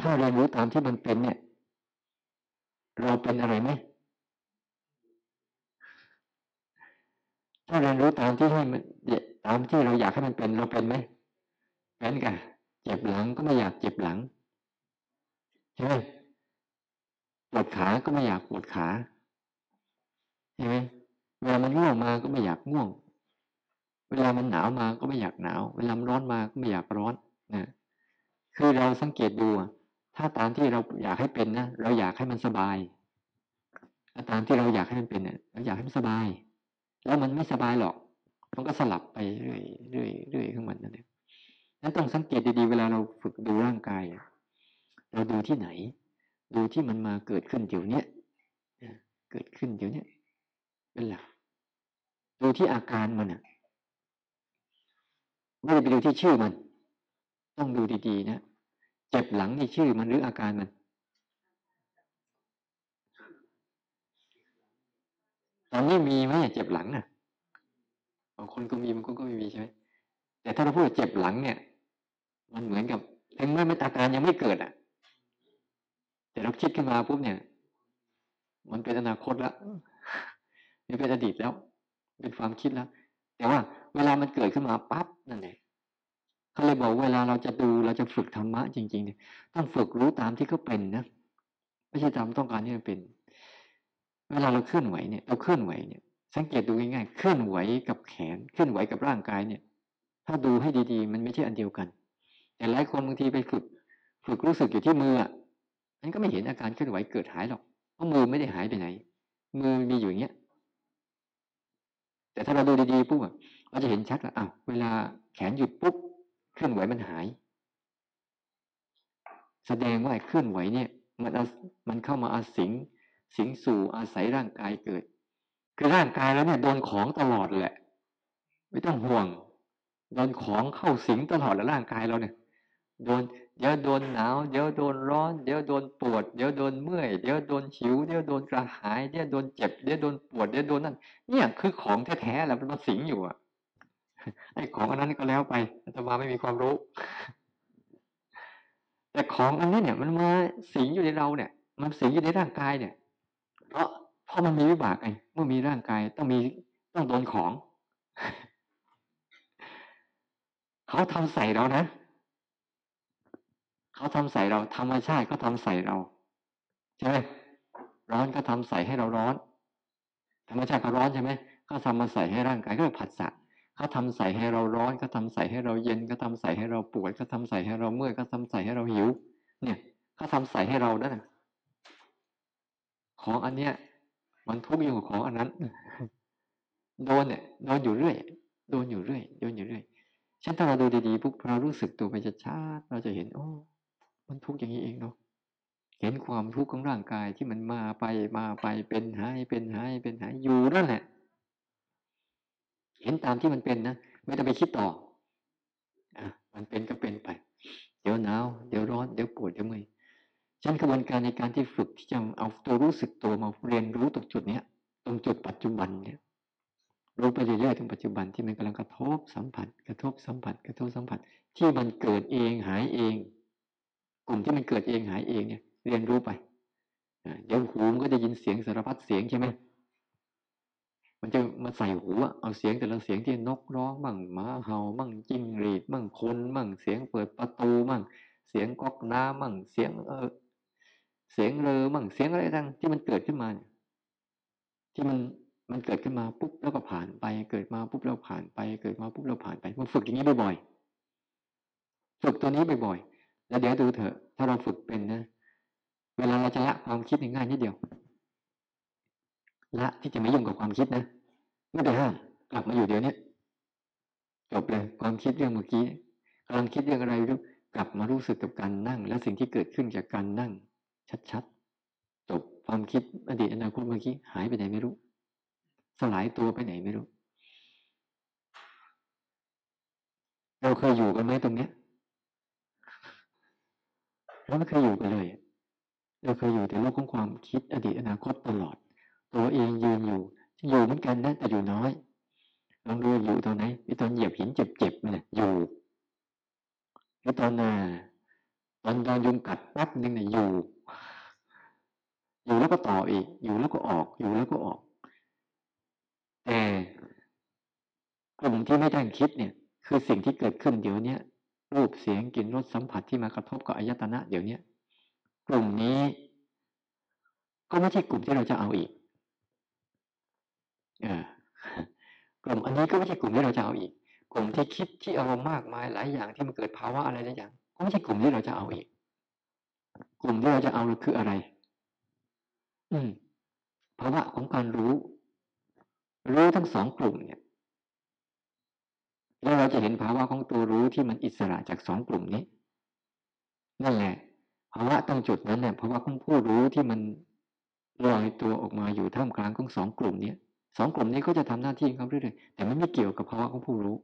ถ้าเรียนรู้ตามที่มันเป็นเนี่ย เราเป็นอะไรไหมถ้าเรียนรู้ตามที่ให้มันตามที่เราอยากให้มันเป็นเราเป็นไหมเป็นกันเจ็บหลังก็ไม่อยากเจ็บหลังใช่ไหมปวดขาก็ไม่อยากปวดขาใช่ไหมเวลามันง่วงมาก็ไม่อยากง่วง เวลามันหนาวมาก็ไม่อยากหนาว เวลามันร้อนมาก็ไม่อยากร้อนนะคือเราสังเกตดู ถ้าตามที่เราอยากให้เป็นนะเราอยากให้มันสบายถ้าตามที่เราอยากให้มันเป็นเนี่ยเราอยากให้มันสบาย แล้วมันไม่สบายหรอก มันก็สลับไปเรื่อยเรื่อยเรื่อยข้างมันนั่นเองนั้นต้องสังเกตดีๆเวลาเราฝึกดูร่างกาย เราดูที่ไหน ดูที่มันมาเกิดขึ้นเดี๋ยวนี้เกิดขึ้นเดี๋ยวนี้เป็นหลักดูที่อาการมันอะไม่ได้ไปดูที่ชื่อมัน ต้องดูดีๆนะ เจ็บหลังนี่ชื่อมันหรืออาการมัน ตอนนี้มีไหมเจ็บหลังน่ะบางคนก็มีบางคนก็ไม่มีใช่ไหมแต่ถ้าเราพูดเจ็บหลังเนี่ย มันเหมือนกับถึงแม้ไม่อาการยังไม่เกิดอะ แต่เราคิดขึ้นมาปุ๊บเนี่ย มันเป็นอนาคตแล้วมันเป็นอดีตแล้ว เป็นความคิดแล้ว แต่ว่าเวลามันเกิดขึ้นมาปั๊บนั่นแหละ เขาเลยบอกเวลาเราจะดูเราจะฝึกธรรมะจริงๆเนี่ยต้องฝึกรู้ตามที่เขาเป็นนะไม่ใช่ตามต้องการที่มันเป็น เวลาเราเคลื่อนไหวเนี่ยเราเคลื่อนไหวเนี่ย สังเกตดูง่ายๆเคลื่อนไหวกับแขนเคลื่อนไหวกับร่างกายเนี่ย ถ้าดูให้ดีๆ มันไม่ใช่อันเดียวกัน แต่หลายคนบางทีไปฝึก ฝึกรู้สึกอยู่ที่มืออะมันก็ไม่เห็นอาการเคลื่อนไหวเกิดหายหรอกเพราะมือไม่ได้หายไปไหน มือมีอยู่อย่างเงี้ยแต่ถ้าเราดูดีๆปุ๊บเราจะเห็นชัดว่าอ้าวเวลาแขนหยุดปุ๊บ เคลื่อนไหวมันหาย แสดงว่าเคลื่อนไหวเนี่ย มันมันเข้ามาอาสิง สิงสู่อาศัยร่างกายเกิด คือร่างกายแล้วเนี่ยโดนของตลอดแหละ ไม่ต้องห่วงโดนของเข้าสิงตลอดแล้วร่างกายเราเนี่ยโดนเดี๋ยวโดนหนาวเดี๋ยวโดนร้อน เดี๋ยวโดนปวด เดี๋ยวโดนเมื่อยเดี๋ยวโดนหิวเดี๋ยวโดนกระหายเดี๋ยวโดนเจ็บเดี๋ยวโดนปวดเดี๋ยวโดนนั่นเนี่ยคือของแท้ๆแหละมันมาสิงอยู่อะ ไอ้ของอันนั้นก็แล้วไปอาตมาไม่มีความรู้ แต่ของอันนี้เนี่ย มันมาสิงอยู่ในเราเนี่ย มันสิงอยู่ในร่างกายเนี่ย เพราะเพราะมันมีวิบากไงเมื่อมีร่างกายต้องมีต้องโดนของ เขาทำใส่เรานะเขาทำใส่เรา ธรรมชาติก็ทำใส่เราใช่ไหมร้อนก็ทำใส่ให้เราร้อน ธรรมชาติก็ร้อนใช่ไหมก็ทำมาใส่ให้ร่างกายก็ผัสสะ เขาทำใส่ให้เราร้อนเขาทาใส่ให้เราเย็นเขาทาใส่ให้เราปวดเขาทาใส่ให้เราเมื่อยเขาทาใส่ให้เราหิว เนี่ยเขาทาใส่ให้เรานั่นของอันเนี้ย มันทุกข์อยู่ของอันนั้นโดนเนี่ยโดนอยู่เรื่อยโดนอยู่เรื่อยโดนอยู่เรื่อยฉันถ้าเราดูดีๆปุ๊บเรารู้สึกตัวไปช้าๆเราจะเห็นโอ้มันทุกข์อย่างนี้เองเนาะเห็นความทุกข์ของร่างกายที่มันมาไปมาไปเป็นหายเป็นหายเป็นหายอยู่นั่นแหละ เห็นตามที่มันเป็นนะไม่ต้องไปคิดต่ออะมันเป็นก็เป็นไป เดี๋ยวหนาวเดี๋ยวร้อนเดี๋ยวปวดเดี๋ยวเมื่อยฉันกระบวนการในการที่ฝึกที่จะเอาตัวรู้สึกตัวมาเรียนรู้ตรงจุดเนี้ยตรงจุดปัจจุบันเนี่ยรู้ไปเรื่อยๆถึงปัจจุบันที่มันกำลังกระทบสัมผัส กระทบสัมผัส กระทบสัมผัส ที่มันเกิดเองหายเอง กลุ่มที่มันเกิดเองหายเองเนี่ย เรียนรู้ไปเดี๋ยวหูมันก็จะยินเสียงสารพัดเสียงใช่ไหม มันจะมาใส่หูเอาเสียงแต่ละเสียงที่นกร้องมั่งหมาเห่ามั่งจิ้งหรีดมั่งคนมั่งเสียงเปิดประตูมั่งเสียงก๊อกน้ำมั่งเสียงเออเสียงเรือมั่งเสียงอะไรต่างที่มันเกิดขึ้นมาที่มันมันเกิดขึ้นมาปุ๊บแล้วก็ผ่านไปเกิดมาปุ๊บแล้วผ่านไป เกิดมาปุ๊บแล้วผ่านไปมันฝึกอย่างนี้บ่อยๆฝึกตัวนี้บ่อยๆแล้วเดี๋ยวดูเถอะ ถ้าเราฝึกเป็นนะ เวลาเราจะละความคิดง่ายนิดเดียวละที่จะไม่ยุ่งกับความคิดนะ ไม่ไปห้ามกลับมาอยู่เดี๋ยวนี้จบเลย ความคิดเรื่องเมื่อกี้กำลังคิดเรื่องอะไรรู้กลับมารู้สึกกับการนั่ง และสิ่งที่เกิดขึ้นจากการนั่ง ชัดๆจบความคิดอดีตอนาคตเมื่อกี้หายไปไหนไม่รู้ สลายตัวไปไหนไม่รู้ เราเคยอยู่กันไหมตรงเนี้ยเราไม่เคยอยู่กันเลยเราเคยอยู่แต่โลกของความคิดอดีตอนาคตตลอด ตัวเองยืนอยู่ อยู่เหมือนกันนะแต่อยู่น้อยลองดูอยู่ตอนไหนไอตอนเหยียบหินเจ็บๆเนี่ยอยู่ไอ้ตอนน่ะตอนตอนยุงกัดแป๊บนึงเนี่ยอยู่ อยู่แล้วก็ต่ออีก อยู่แล้วก็ออก อยู่แล้วก็ออก แต่กลุ่มที่ไม่ได้คิดเนี่ย คือสิ่งที่เกิดขึ้นเดี๋ยวนี้รูปเสียงกลิ่นรสสัมผัสที่มากระทบกับอายตนะ เดี๋ยวนี้กลุ่มนี้ ก็ไม่ใช่กลุ่มที่เราจะเอาอีก กลุ่มอันนี้ก็ไม่ใช่กลุ่มที่เราจะเอาอีก กลุ่มที่คิดที่อารมณ์มากมายหลายอย่างที่มันเกิดภาวะอะไรหลายอย่าง ก็ไม่ใช่กลุ่มที่เราจะเอาอีก กลุ่มที่เราจะเอาคืออะไร อืมภาวะของการรู้ รู้ทั้งสองกลุ่มเนี่ย แล้วเราจะเห็นภาวะของตัวรู้ที่มันอิสระจากสองกลุ่มนี้ นั่นแหละภาวะตรงจุดนั้นเนี่ยภาวะของผู้รู้ที่มันลอยตัวออกมาอยู่ท่ามกลางของสองกลุ่มเนี้ย สองกลุ่มนี้ก็จะทำหน้าที่ของเขาเรื่อยๆแต่มันไม่เกี่ยวกับภาวะของผู้รู้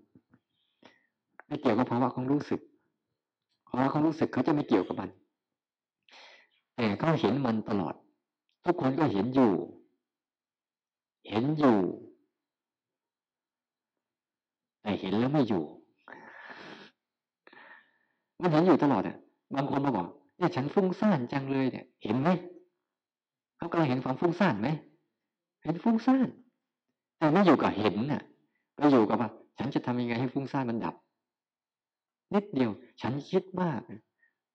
ไม่เกี่ยวกับภาวะของรู้สึกภาวะของรู้สึกเขาจะไม่เกี่ยวกับมัน แต่เขาเห็นมันตลอด ทุกคนก็เห็นอยู่ เห็นอยู่แต่เห็นแล้วไม่อยู่ มันเห็นอยู่ตลอดอะ บางคนมาบอกเนี่ยฉันฟุ้งซ่านจังเลยเนี่ย เห็นไหมเขากำลังเห็นความฟุ้งซ่านไหม เห็นฟุ้งซ่าน แต่ไม่อยู่กับเห็นน่ะ ก็อยู่กับว่า ฉันจะทำยังไงให้ฟุ้งซ่านมันดับ นิดเดียว ฉันคิดมาก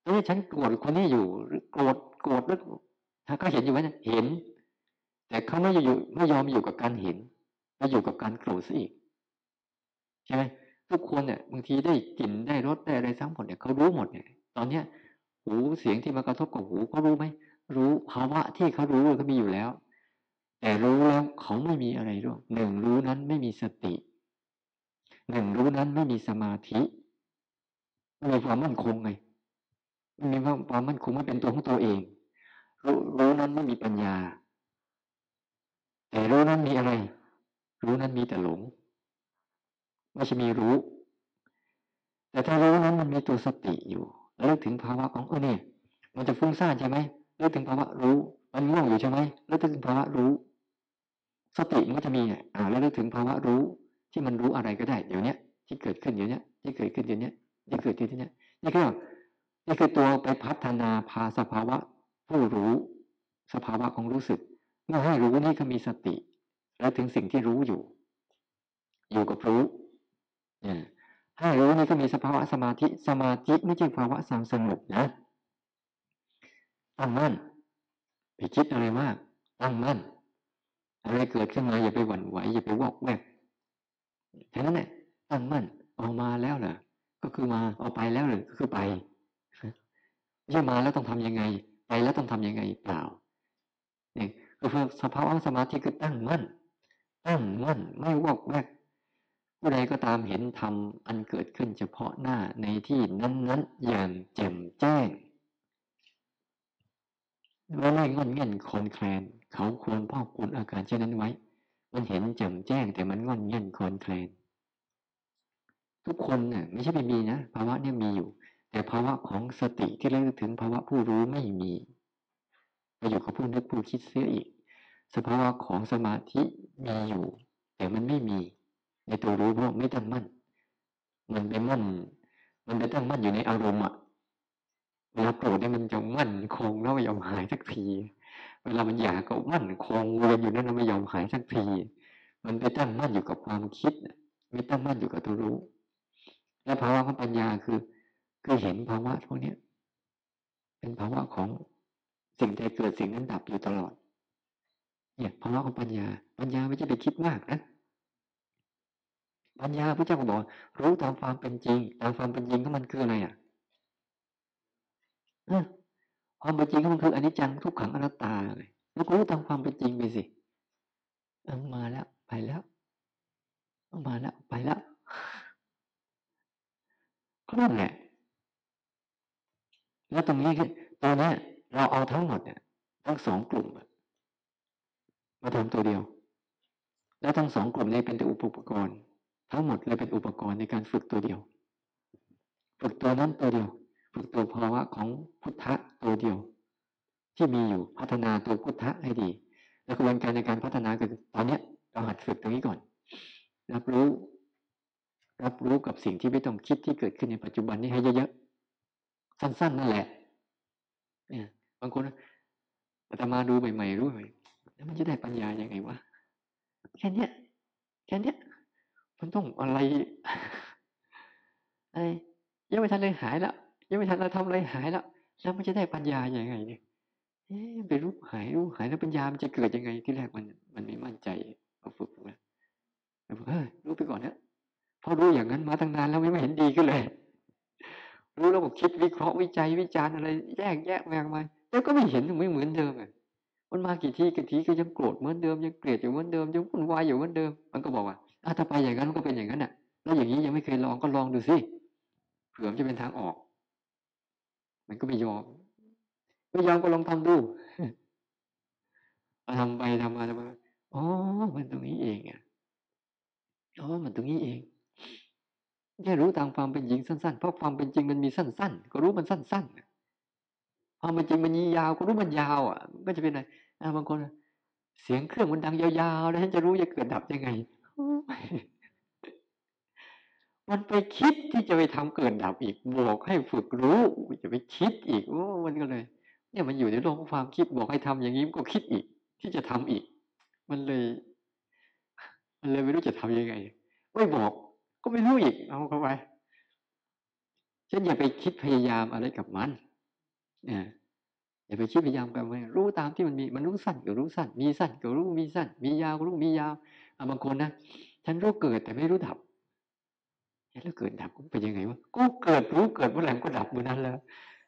ตอนนี้ฉันโกรธคนนี้อยู่หรือโกรธโกรธแล้วถ้าก็เห็นอยู่ไหมเห็น แต่เขาไม่อยู่ไม่ยอมอยู่กับการเห็นมาอยู่กับการโกรธซะอีกใช่ไหมทุกคนเนี่ยบางทีได้กลิ่นได้รสได้อะไรทั้งหมดเนี่ยเขารู้หมดเนี่ยตอนเนี้ยหูเสียงที่มากระทบกับหูเขารู้ไหมรู้ภาวะที่เขารู้เขามีอยู่แล้ว แต่รู้แล้วเขาไม่มีอะไรด้หนึ่งรู้นั้นไม่มีสติหนึ่งรู้นั้นไม่มีสมาธิไม่มีความมั่นคงไงไม่มีความมั่นคงไม่เป็นตัวของตัวเอง รู้รู้นั้นไม่มีปัญญา แต่รู้นั้นมีอะไร รู้นั้นมีแต่หลงไม่ใช่มีรู้ แต่ถ้ารู้นั้นมันมีตัวสติอยู่เลิกถึงภาวะของเออเนี่ยมันจะฟุ้งซ่านใช่ไหมเลิกถึงภาวะรู้ มันง่วงอยู่ใช่ไหมเลิกถึงภาวะรู้ สติมันก็จะมีอ่าแล้วเลิกถึงภาวะรู้ที่มันรู้อะไรก็ได้เดี๋ยวนี้ที่เกิดขึ้นเดี๋ยวนี้ที่เกิดขึ้นเดี๋ยวนี้ที่เกิดขึ้นเดี๋ยวนี้นี่คือนี่คือตัวไปพัฒนาพาสภาวะผู้รู้ สภาวะของรู้สึก เมื่อให้รู้นี่ก็มีสติ แล้วถึงสิ่งที่รู้อยู่ อยู่กับรู้เนี่ยให้รู้นี่ก็มีสภาวะสมาธิสมาธิไม่ใช่ภาวะสามสงบนะตั้งมั่นไปคิดอะไรมากตั้งมั่น อะไรเกิดขึ้นมาอย่าไปหวั่นไหวอย่าไปวอกแวกแค่นั้นแหละตั้งมั่นเอามาแล้วเหรอก็คือมาเอาไปแล้วหรือก็คือไปไม่ใช่มาแล้วต้องทํำยังไง ไปแล้วต้องทํำยังไงเปล่าเนี่ยก็คือสภาวะสมาธิคือตั้งมั่น ตั้งมั่นไม่วอกแวกผู้ใดก็ตามเห็นธรรมอันเกิดขึ้นเฉพาะหน้าในที่นั้นๆอย่างแจ่มแจ้งไม่ไม่งอนเง่นคอนแคลน เขาควรพ่อคุณอาการเช่นนั้นไว้ มันเห็นแจ่มแจ้งแต่มันงอนเง่นคอนแคลนทุกคนเนี่ยไม่ใช่ไม่มีนะภาวะเนี่ยมีอยู่ แต่ภาวะของสติที่เรียกถึงภาวะผู้รู้ไม่มีไปอยู่กับผู้นึกผู้คิดเสียอีก สภาวะของสมาธิมีอยู่ แต่มันไม่มี ในตัวรู้เพราะไม่ตั้งมั่น มันไปมั่น มันไปตั้งมั่นอยู่ในอารมณ์อะเวลาโกรธเนี่ยมันจะมั่นคงแล้วไม่ยอมหายสักที เวลามันอยากก็มั่นคงวนอยู่นั่นไม่ยอมหายสักที มันไปตั้งมั่นอยู่กับความคิดไม่ตั้งมั่นอยู่กับตัวรู้ และภาวะของปัญญาคือคือเห็นภาวะพวกนี้เป็นภาวะของสิ่งใดเกิดสิ่งนั้นดับอยู่ตลอด เนี่ยภาวะของปัญญา ปัญญาไม่ใช่ไปคิดมากนะปัญญาพระเจ้าก็บอกรู้ตามความเป็นจริง ตามความเป็นจริงของมันคืออะไรอะ ความเป็นจริงของมันคืออนิจจังทุกขังอนัตตาเลยแล้วรู้ตามความเป็นจริงไปสิเออมาแล้วไปแล้วมาแล้วไปแล้วก็นั่นแหละแล้วตรงนี้คือตัวนี้เราเอาทั้งหมดเนี่ยทั้งสองกลุ่มมาทำตัวเดียว แล้วทั้งสองกลุ่มนี้เป็นตัวอุปกรณ์ ทั้งหมดเลยเป็นอุปกรณ์ในการฝึกตัวเดียว ฝึกตัวนั้นตัวเดียว ฝึกตัวภาวะของพุทธะตัวเดียว ที่มีอยู่พัฒนาตัวพุทธะให้ดีแล้วกระบวนการในการพัฒนาคือตอนนี้เราหัดฝึกตรงนี้ก่อน รับรู้ รับรู้กับสิ่งที่ไม่ต้องคิดที่เกิดขึ้นในปัจจุบันนี้ให้เยอะๆสั้น ๆ นั่นแหละเนี่ยบางคนอาตมาดูใหม่ๆรู้ไหมแล้วมันจะได้ปัญญาย่างไงวะแค่นี้แค่นี้มันต้องอะไรไอ้ยังไม่ทันเลยหายแล้ว ยังไม่ทันเราทำอะไรหายแล้ว แล้วมันจะได้ปัญญาอย่างไงเนี่ยเอ๊ไปรู้หายรู้หายแล้วปัญญามันจะเกิดยังไงที่แรกมัน มันไม่มั่นใจเอาฝึกมาเฮ้ยรู้ไปก่อนเนี่ยพอรู้อย่างนั้นมาตั้งนานแล้วไม่เห็นดีขึ้นเลย รู้แล้วก็คิดวิเคราะห์วิจัยวิจารณ์อะไร แยกแยะแมงมาแล้วก็ไม่เห็นไม่เหมือนเดิมอะมันมากี่ทีกี่ทีก็ยังโกรธเหมือนเดิมยังเกลียดอยู่เหมือนเดิมยังวุ่นวายอยู่เหมือนเดิม มันก็บอกว่าถ้าไปอย่างนั้นก็เป็นอย่างนั้นอะ แล้วอย่างนี้ยังไม่เคยลองก็ลองดูสิเผื่อจะเป็นทางออก มันก็ไม่ยอมไม่ยอมก็ลองทำดูทำไปทำมาทำมาอ๋อมันตรงนี้เองอะอ๋อมันตรงนี้เองแค่รู้ตามความเป็นจริงสั้นๆ เพราะความเป็นจริงมันมีสั้น ๆ ก็รู้มันสั้นๆความเป็นจริงมันยาวก็รู้มันยาว อะ ก็จะเป็นไรบางคน เสียงเครื่องมันดังยาวๆ แล้วฉันจะรู้จะเกิดดับยังไง มันไปคิดที่จะไปทำเกิดดับอีกบอกให้ฝึกรู้จะไปคิดอีกโอ้มันก็เลย เนี่ยมันอยู่ในโลกของความคิดบอกให้ทำอย่างนี้มันก็คิดอีก ที่จะทำอีก มันเลย มันเลยไม่รู้จะทำยังไงไม่บอก ก็ไม่รู้อีก เอาเข้าไปฉันอย่าไปคิดพยายามอะไรกับมันเนี่ยอย่าไปคิดพยายามกับมันรู้ตามที่มันมีมันรู้สั้นก็รู้สั้นมีสั้นก็รู้มีสั้น มียาวก็รู้มียาวบางคนนะฉันรู้เกิดแต่ไม่รู้ดับ แล้วเกิดดับเป็นยังไงวะก็เกิดรู้เกิดเมื่อไหร่ก็ดับเมื่อนั้นแล้ว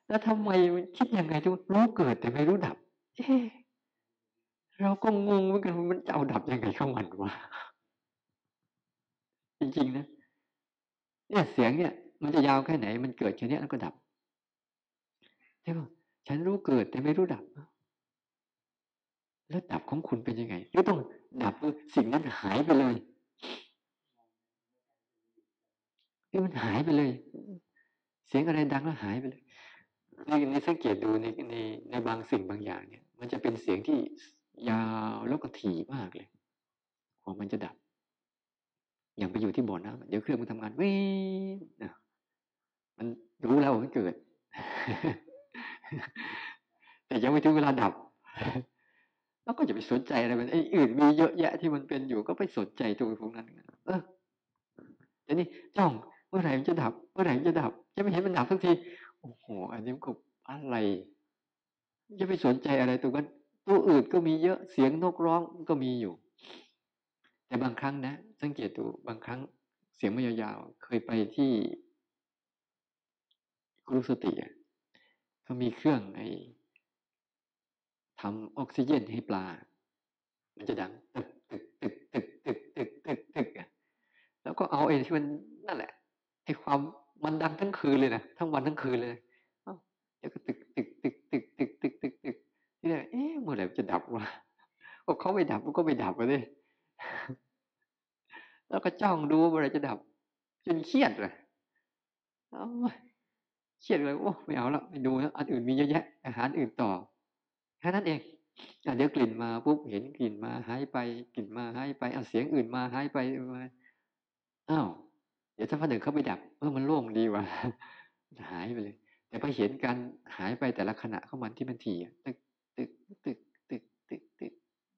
แล้วทำไมคิดยังไงที่รู้เกิดแต่ไม่รู้ดับ เอ๊เราก็งงเหมือนกันมันจะเอาดับยังไงเข้ามันวะจริงๆนะเนี่ยเสียงเนี่ย มันจะยาวแค่ไหน มันเกิดแค่นี้แล้วก็ดับใช่ป่ะฉันรู้เกิดแต่ไม่รู้ดับ แล้วดับของคุณเป็นยังไงหรือต้องดับสิ่งนั้นหายไปเลย นี่มันหายไปเลย เสียงอะไรดังแล้วหายไปเลยในในสังเกตดูในในในบางสิ่งบางอย่างเนี่ย มันจะเป็นเสียงที่ยาวแล้วก็ถี่มากเลยกว่ามันจะดับ อย่างไปอยู่ที่บ่อน้ำเดี๋ยวเครื่องมันทำงานวิ่งนะมันรู้แล้วมันเกิด แต่ยังไม่ถึงเวลาดับแล้วก็จะไปสนใจอะไรมันไอ้อื่นมีเยอะแยะที่มันเป็นอยู่ก็ไปสนใจตรงพวกนั้น เออเดี๋ยวนี้จ้อง เมื่อไหร่มันจะดับ เมื่อไหร่มันจะดับจะไม่เห็นมันดับสักทีโอ้โหอันนี้มันก็อะไรจะไปสนใจอะไรตัวนั้นตัวอื่นก็มีเยอะเสียงนกร้องก็มีอยู่ แต่บางครั้งนะ สังเกตดูบางครั้งเสียงไม่ยาวๆเคยไปที่ครูสติเขามีเครื่องไอ้ทำออกซิเจนให้ปลา มันจะดังตึกตึกตึกตึกตึกตึกตึกตึกแล้วก็เอาไอ้ที่มันนั่นแหละ ไอ้ความมันดังทั้งคืนเลยนะทั้งวันทั้งคืนเลยเดี๋ยวก็ตึกตึกตึกตึกตึกตึกตึกตึกที่นี่เอ๊ะเมื่อไหร่จะดับวะก็เขาไม่ดับมันก็ไม่ดับเลยแล้วก็จ้องดูเมื่อไหร่จะดับ จนเครียดเลยเครียดเลยโอ้ไม่เอาแล้วไปดูแล้วอันอื่นมีเยอะแยะ อาหารอื่นต่อแค่นั้นเองเดี๋ยวกลิ่นมาปุ๊บเห็นกลิ่นมาหายไปกลิ่นมาหายไปเอาเสียงอื่นมาหายไปมาอ้าว เดี๋ยวถ้าพักหนึ่งเขาไปดับเออมันโล่งดีว่ะหายไปเลย แต่พอเห็นการหายไปแต่ละขณะเข้ามันที่มันถี่ตึกตึกตึกตึกตึกตึก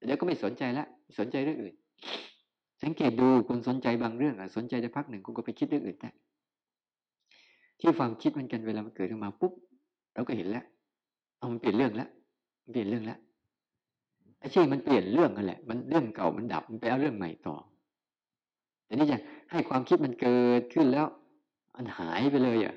เดี๋ยวก็ไม่สนใจละสนใจเรื่องอื่น สังเกตดูคุณสนใจบางเรื่องอะสนใจจะพักหนึ่งคุณก็ไปคิดเรื่องอื่นได้ที่ความคิดมันกันเวลามันเกิดขึ้นมาปุ๊บเราก็เห็นแล้วเอามันเปลี่ยนเรื่องแล้วเปลี่ยนเรื่องแล้วไอ้ชี่มันเปลี่ยนเรื่องกันแหละ มันเรื่องเก่ามันดับมันไปเอาเรื่องใหม่ต่อ แต่นี่จะให้ความคิดมันเกิดขึ้นแล้ว มันหายไปเลยอะ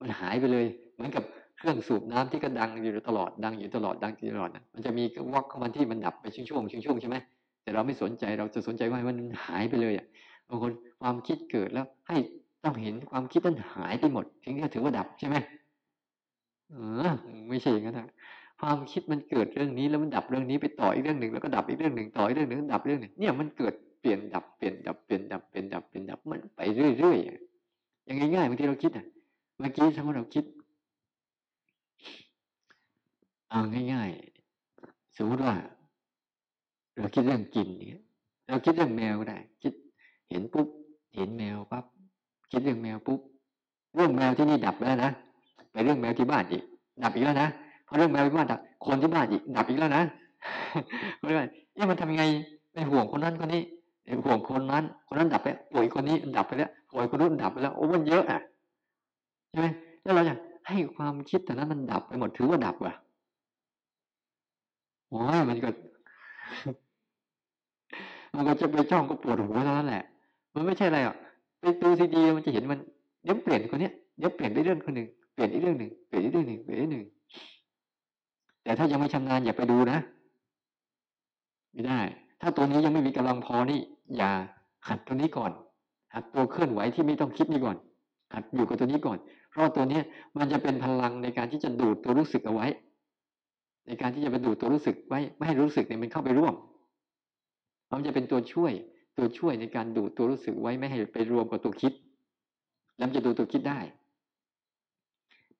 มันหายไปเลย เหมือนกับเครื่องสูบน้ำที่ก็ดังอยู่ตลอดดังอยู่ตลอดดังอยู่ตลอดนะมันจะมีวอกของมันที่มันดับไปช่วงๆช่วงๆใช่ไหมแต่เราไม่สนใจเราจะสนใจว่ามันหายไปเลยอะบางคนความคิดเกิดแล้ว ให้ต้องเห็นความคิดนั้นหายไปหมดถึงจะถือว่าดับใช่ไหมเออไม่ใช่อย่างนั้นนะ ความคิดมันเกิดเรื่องนี้แล้วมันดับเรื่องนี้ไปต่ออีกเรื่องหนึ่งแล้วก็ดับอีกเรื่องหนึ่งต่ออีกเรื่องหนึ่งดับเรื่องหนึ่งเนี่ยมันเกิดเปลี่ยนดับเปลี่ยนดับเปลี่ยนดับเปลี่ยนดับเปลี่ยนดับมันไปเรื่อยๆอย่างง่ายๆบางทีเราคิดอะเมื่อกี้สมมติเราคิดเอาง่าย ๆ สมมติว่า เราคิดเรื่องกินเนี่ยเราคิดเรื่องแมวก็ได้ คิดเห็นปุ๊บเห็นแมวปั๊บคิดเรื่องแมวปุ๊บเรื่องแมวที่นี่ดับแล้วนะไปเรื่องแมวที่บ้านอีกดับอีกแล้วนะ เรื่องแมวบ้านดับคนที่บ้านอีกดับอีกแล้วนะเราะว่าเนี่ยมันทำยังไงไปห่วงคนนั้นคนนี้ห่วงคนนั้น คนนั้นดับไปป่วยคนนี้ดับไปแล้วป่วยคนนู้นดับไปแล้วโอ้มันเยอะอะใช่ไหมแล้วเราจะให้ความคิดแต่นั้นมันดับไปหมดถือว่าดับว่ะโอ้ยมันก็ มันก็จะไปจ้องก็ปวดหัวเท่านั้นแหละ มันไม่ใช่อะไรอะไปดูซีดีมันจะเห็นมันเดี๋ยวเปลี่ยนคนนี้เดี๋ยวเปลี่ยนไปเรื่องคนหนึ่งเปลี่ยนอีกเรื่องหนึ่งเปลี่ยนอีกเรื่องหนึ่งเปลี่ยนอีกหนึ่ง แต่ถ้ายังไม่ชำนาญอย่าไปดูนะ ไม่ได้ ถ้าตัวนี้ยังไม่มีกำลังพอนี่ อย่าหัดตัวนี้ก่อน หัดตัวเคลื่อนไหวที่ไม่ต้องคิดนี่ก่อน หัดอยู่กับตัวนี้ก่อน เพราะตัวนี้มันจะเป็นพลังในการที่จะดูดตัวรู้สึกเอาไว้ ในการที่จะไปดูดตัวรู้สึกไว้ ไม่ให้รู้สึกเนี่ยมันเข้าไปร่วมมันจะเป็นตัวช่วย ตัวช่วยในการดูดตัวรู้สึกไว้ไม่ให้ไปรวมกับตัวคิด แล้วจะดูตัวคิดได้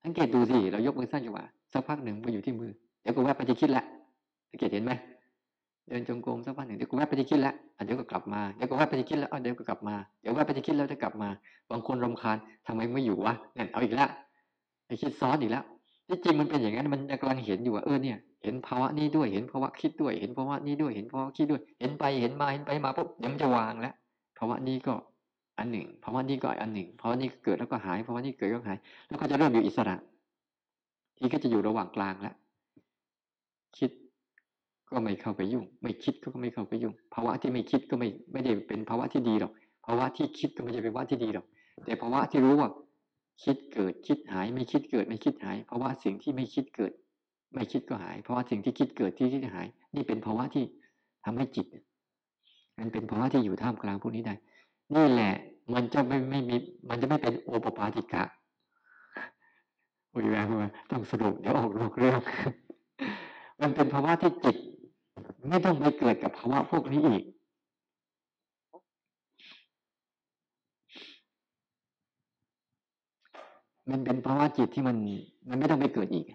สังเกตดูสิเรายกมือสั้นจังหวะสักพักหนึ่งไปอยู่ที่มือ เดี๋ยวก็แวบไปจะคิดละสังเกตเห็นไหมเดินจงกรมสักพักหนึ่งเดี๋ยวก็แวบไปที่คิดแล้วเดี๋ยวก็กลับมาเดี๋ยวก็แวบไปที่คิดแล้วเดี๋ยวก็กลับมาเดี๋ยวแวบไปที่คิดแล้วจะกลับมา บางคนรำคาญทำไมไม่อยู่วะเนี่ยเอาอีกแล้วไอคิดซ้อนอีกแล้วที่จริงมันเป็นอย่างนั้นมันกำลังเห็นอยู่ว่าเออเนี่ยเห็นภาวะนี้ด้วยเห็นภาวะคิดด้วย เห็นภาวะนี้ด้วยเห็นภาวะคิดด้วย เห็นไปเห็นมาเห็นไปมาปุ๊บเดี๋ยวมันจะวางแล้วภาวะนี้ก็อันหนึ่งภาวะนี้ก็อันหนึ่งภาวะนี้เกิดแล้วก็หายภาวะนี้เกิดก็หาย แล้วก็จะเริ่มอยู่อิสระ ที่ก็จะอยู่ระหว่างกลางแล้ว คิดก็ไม่เข้าไปยุ่ง ไม่คิดก็ไม่เข้าไปยุ่ง ภาวะที่ไม่คิดก็ไม่ไม่ได้เป็นภาวะที่ดีหรอกภาวะที่คิดก็ไม่ใช่เป็นภาวะที่ดีหรอกแต่ภาวะที่รู้ว่า คิดเกิดคิดหายไม่คิดเกิดไม่คิดหายภาวะสิ่งที่ไม่คิดเกิด ไม่คิดก็หายภาวะสิ่งที่คิดเกิดที่คิดหาย นี่เป็นภาวะที่ทำให้จิตมันเป็นภาวะที่อยู่ท่ามกลางพวกนี้ได้นี่แหละ มันจะไม่ไม่มีมันจะไม่เป็นโอปปาติกะโอ้ยแววมาต้องสรุปเดี๋ยวออกนอกเรื่อง มันเป็นภาวะที่จิต ไม่ต้องไปเกิดกับภาวะพวกนี้อีก มันเป็นภาวะจิตที่มัน มันไม่ต้องไปเกิดอีก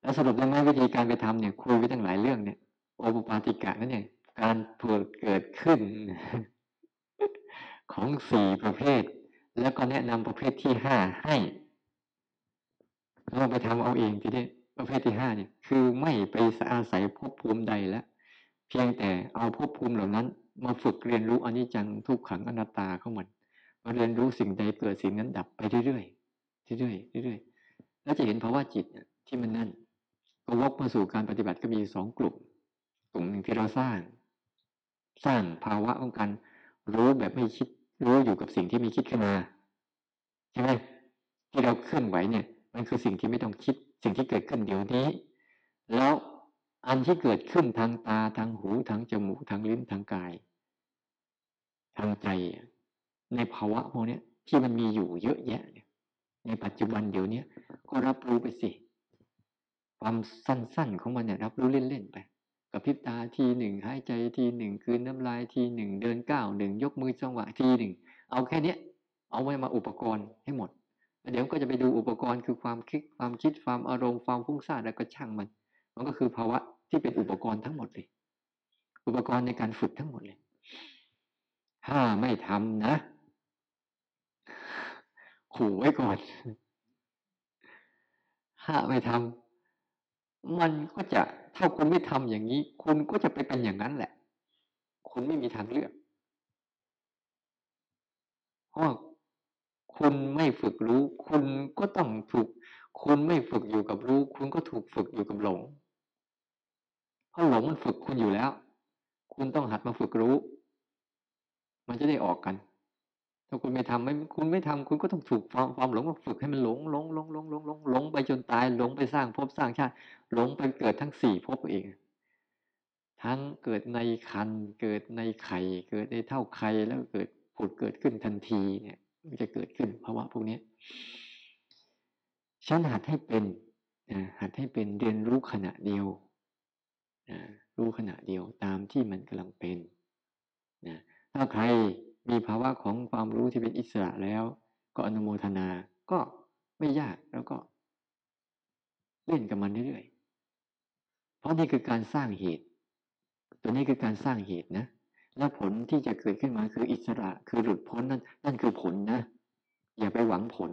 แล้วสรุปได้ไหมวิธีการไปทำเนี่ย คุยไปตั้งหลายเรื่องเนี่ยโอปปาติกะนั่นเองการเกิดเกิดขึ้น ของสี่ประเภท แล้วก็แนะนำประเภทที่ห้าให้ลองไปทำเอาเองทีนี้ ประเภทที่ห้าเนี่ยคือไม่ไปอาศัยภพภูมิใดแล้วเพียงแต่เอาภพภูมิเหล่านั้น มาฝึกเรียนรู้อนิจจังทุกขังอนัตตาเข้ามันมาเรียนรู้สิ่งใดเกิดสิ่งนั้นดับไปเรื่อยๆเรื่อยๆเรื่อยๆแล้วจะเห็นภาวะจิตเนี่ยที่มันนั่นก็วกมาสู่การปฏิบัติก็มีสองกลุ่ม กลุ่มหนึ่งที่เราสร้าง สร้างภาวะของการรู้แบบไม่คิดรู้อยู่กับสิ่งที่มีคิดขึ้นมาใช่ไหมที่เราเคลื่อนไหวเนี่ย มันคือสิ่งที่ไม่ต้องคิด สิ่งที่เกิดขึ้นเดี๋ยวนี้ แล้วอันที่เกิดขึ้นทางตาทางหูทางจมูกทางลิ้นทางกาย ทางใจในภาวะพวกนี้ที่มันมีอยู่เยอะแยะในปัจจุบันเดี๋ยวนี้ก็รับรู้ไปสิความสั้นๆของมันเนี่ยรับรู้เล่นๆไปกับพริบตาทีหนึ่งหายใจทีหนึ่งคืนน้ำลายทีหนึ่งเดินก้าวหนึ่งยกมือจังหวะทีหนึ่งเอาแค่นี้เอาไว้มาอุปกรณ์ให้หมด เดี๋ยวก็จะไปดูอุปกรณ์คือความคิดความคิดความอารมณ์ความฟุ้งซ่านแล้วก็ช่างมัน มันก็คือภาวะที่เป็นอุปกรณ์ทั้งหมดเลย อุปกรณ์ในการฝึกทั้งหมดเลย ถ้าไม่ทำนะ ขู่ไว้ก่อน ถ้าไม่ทำมันก็จะถ้าคุณไม่ทำอย่างนี้ คุณก็จะไปเป็นอย่างนั้นแหละ คุณไม่มีทางเลือกเพราะ คุณไม่ฝึกรู้ คุณก็ต้องถูก คุณไม่ฝึกอยู่กับรู้ คุณก็ถูกฝึกอยู่กับหลง เพราะหลงมันฝึกคุณอยู่แล้ว คุณต้องหัดมาฝึกรู้ มันจะได้ออกกัน ถ้าคุณไม่ทำไม่คุณไม่ทำคุณก็ต้องถูกความความหลงมาฝึกให้มันหลงหลงหลงหลงหลงหลงหลงไปจนตาย หลงไปสร้างภพสร้างชาติ หลงไปเกิดทั้งสี่ภพเองทั้งเกิดในคัน เกิดในไข่ เกิดในเท่าไข่แล้วเกิดผุดเกิดขึ้นทันทีเนี่ย มันจะเกิดขึ้นภาวะพวกนี้ฉันหัดให้เป็นนะหัดให้เป็นเรียนรู้ขณะเดียวนะรู้ขณะเดียวตามที่มันกำลังเป็นนะถ้าใครมีภาวะของความรู้ที่เป็นอิสระแล้ว ก็อนุโมทนาก็ไม่ยากแล้วก็ เล่นกับมันเรื่อยๆ เพราะนี่คือการสร้างเหตุ ตัวนี้คือการสร้างเหตุนะ และผลที่จะเกิดขึ้นมาคืออิสระคือหลุดพ้นนั่นนั่นคือผลนะ อย่าไปหวังผล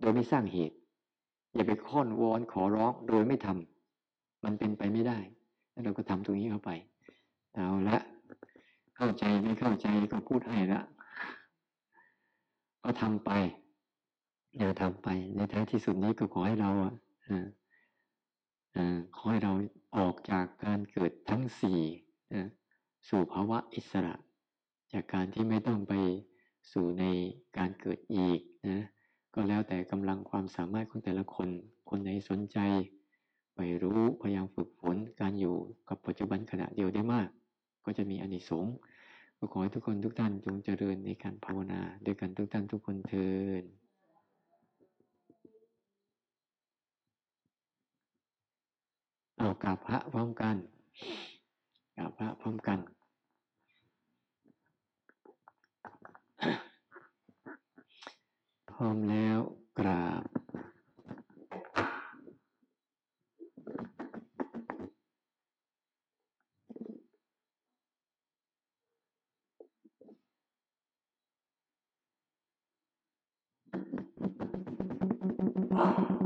โดยไม่สร้างเหตุ อย่าไปค้อนวอนขอร้องโดยไม่ทำมันเป็นไปไม่ได้ แล้วเราก็ทำตรงนี้เข้าไปเอาละเข้าใจไม่เข้าใจก็พูดให้ละก็ทำไปอย่าทำไปในท้ายที่สุดนี้ก็ขอให้เราอะขอให้เราออกจากการเกิดทั้งสี่ สู่ภาวะอิสระ จากการที่ไม่ต้องไปสู่ในการเกิดอีกนะก็แล้วแต่กำลังความสามารถของแต่ละคน คนไหนสนใจ ไปรู้พยายามฝึกฝนการอยู่กับปัจจุบันขณะเดียวได้มาก ก็จะมีอานิสงส์ก็ขอให้ทุกคนทุกท่านจงเจริญในการภาวนาด้วยกันทุกท่านทุกคนเทินเอากราบพระพร้อมกัน กราบพระพร้อมกันพร้อมแล้วกราบ Oh.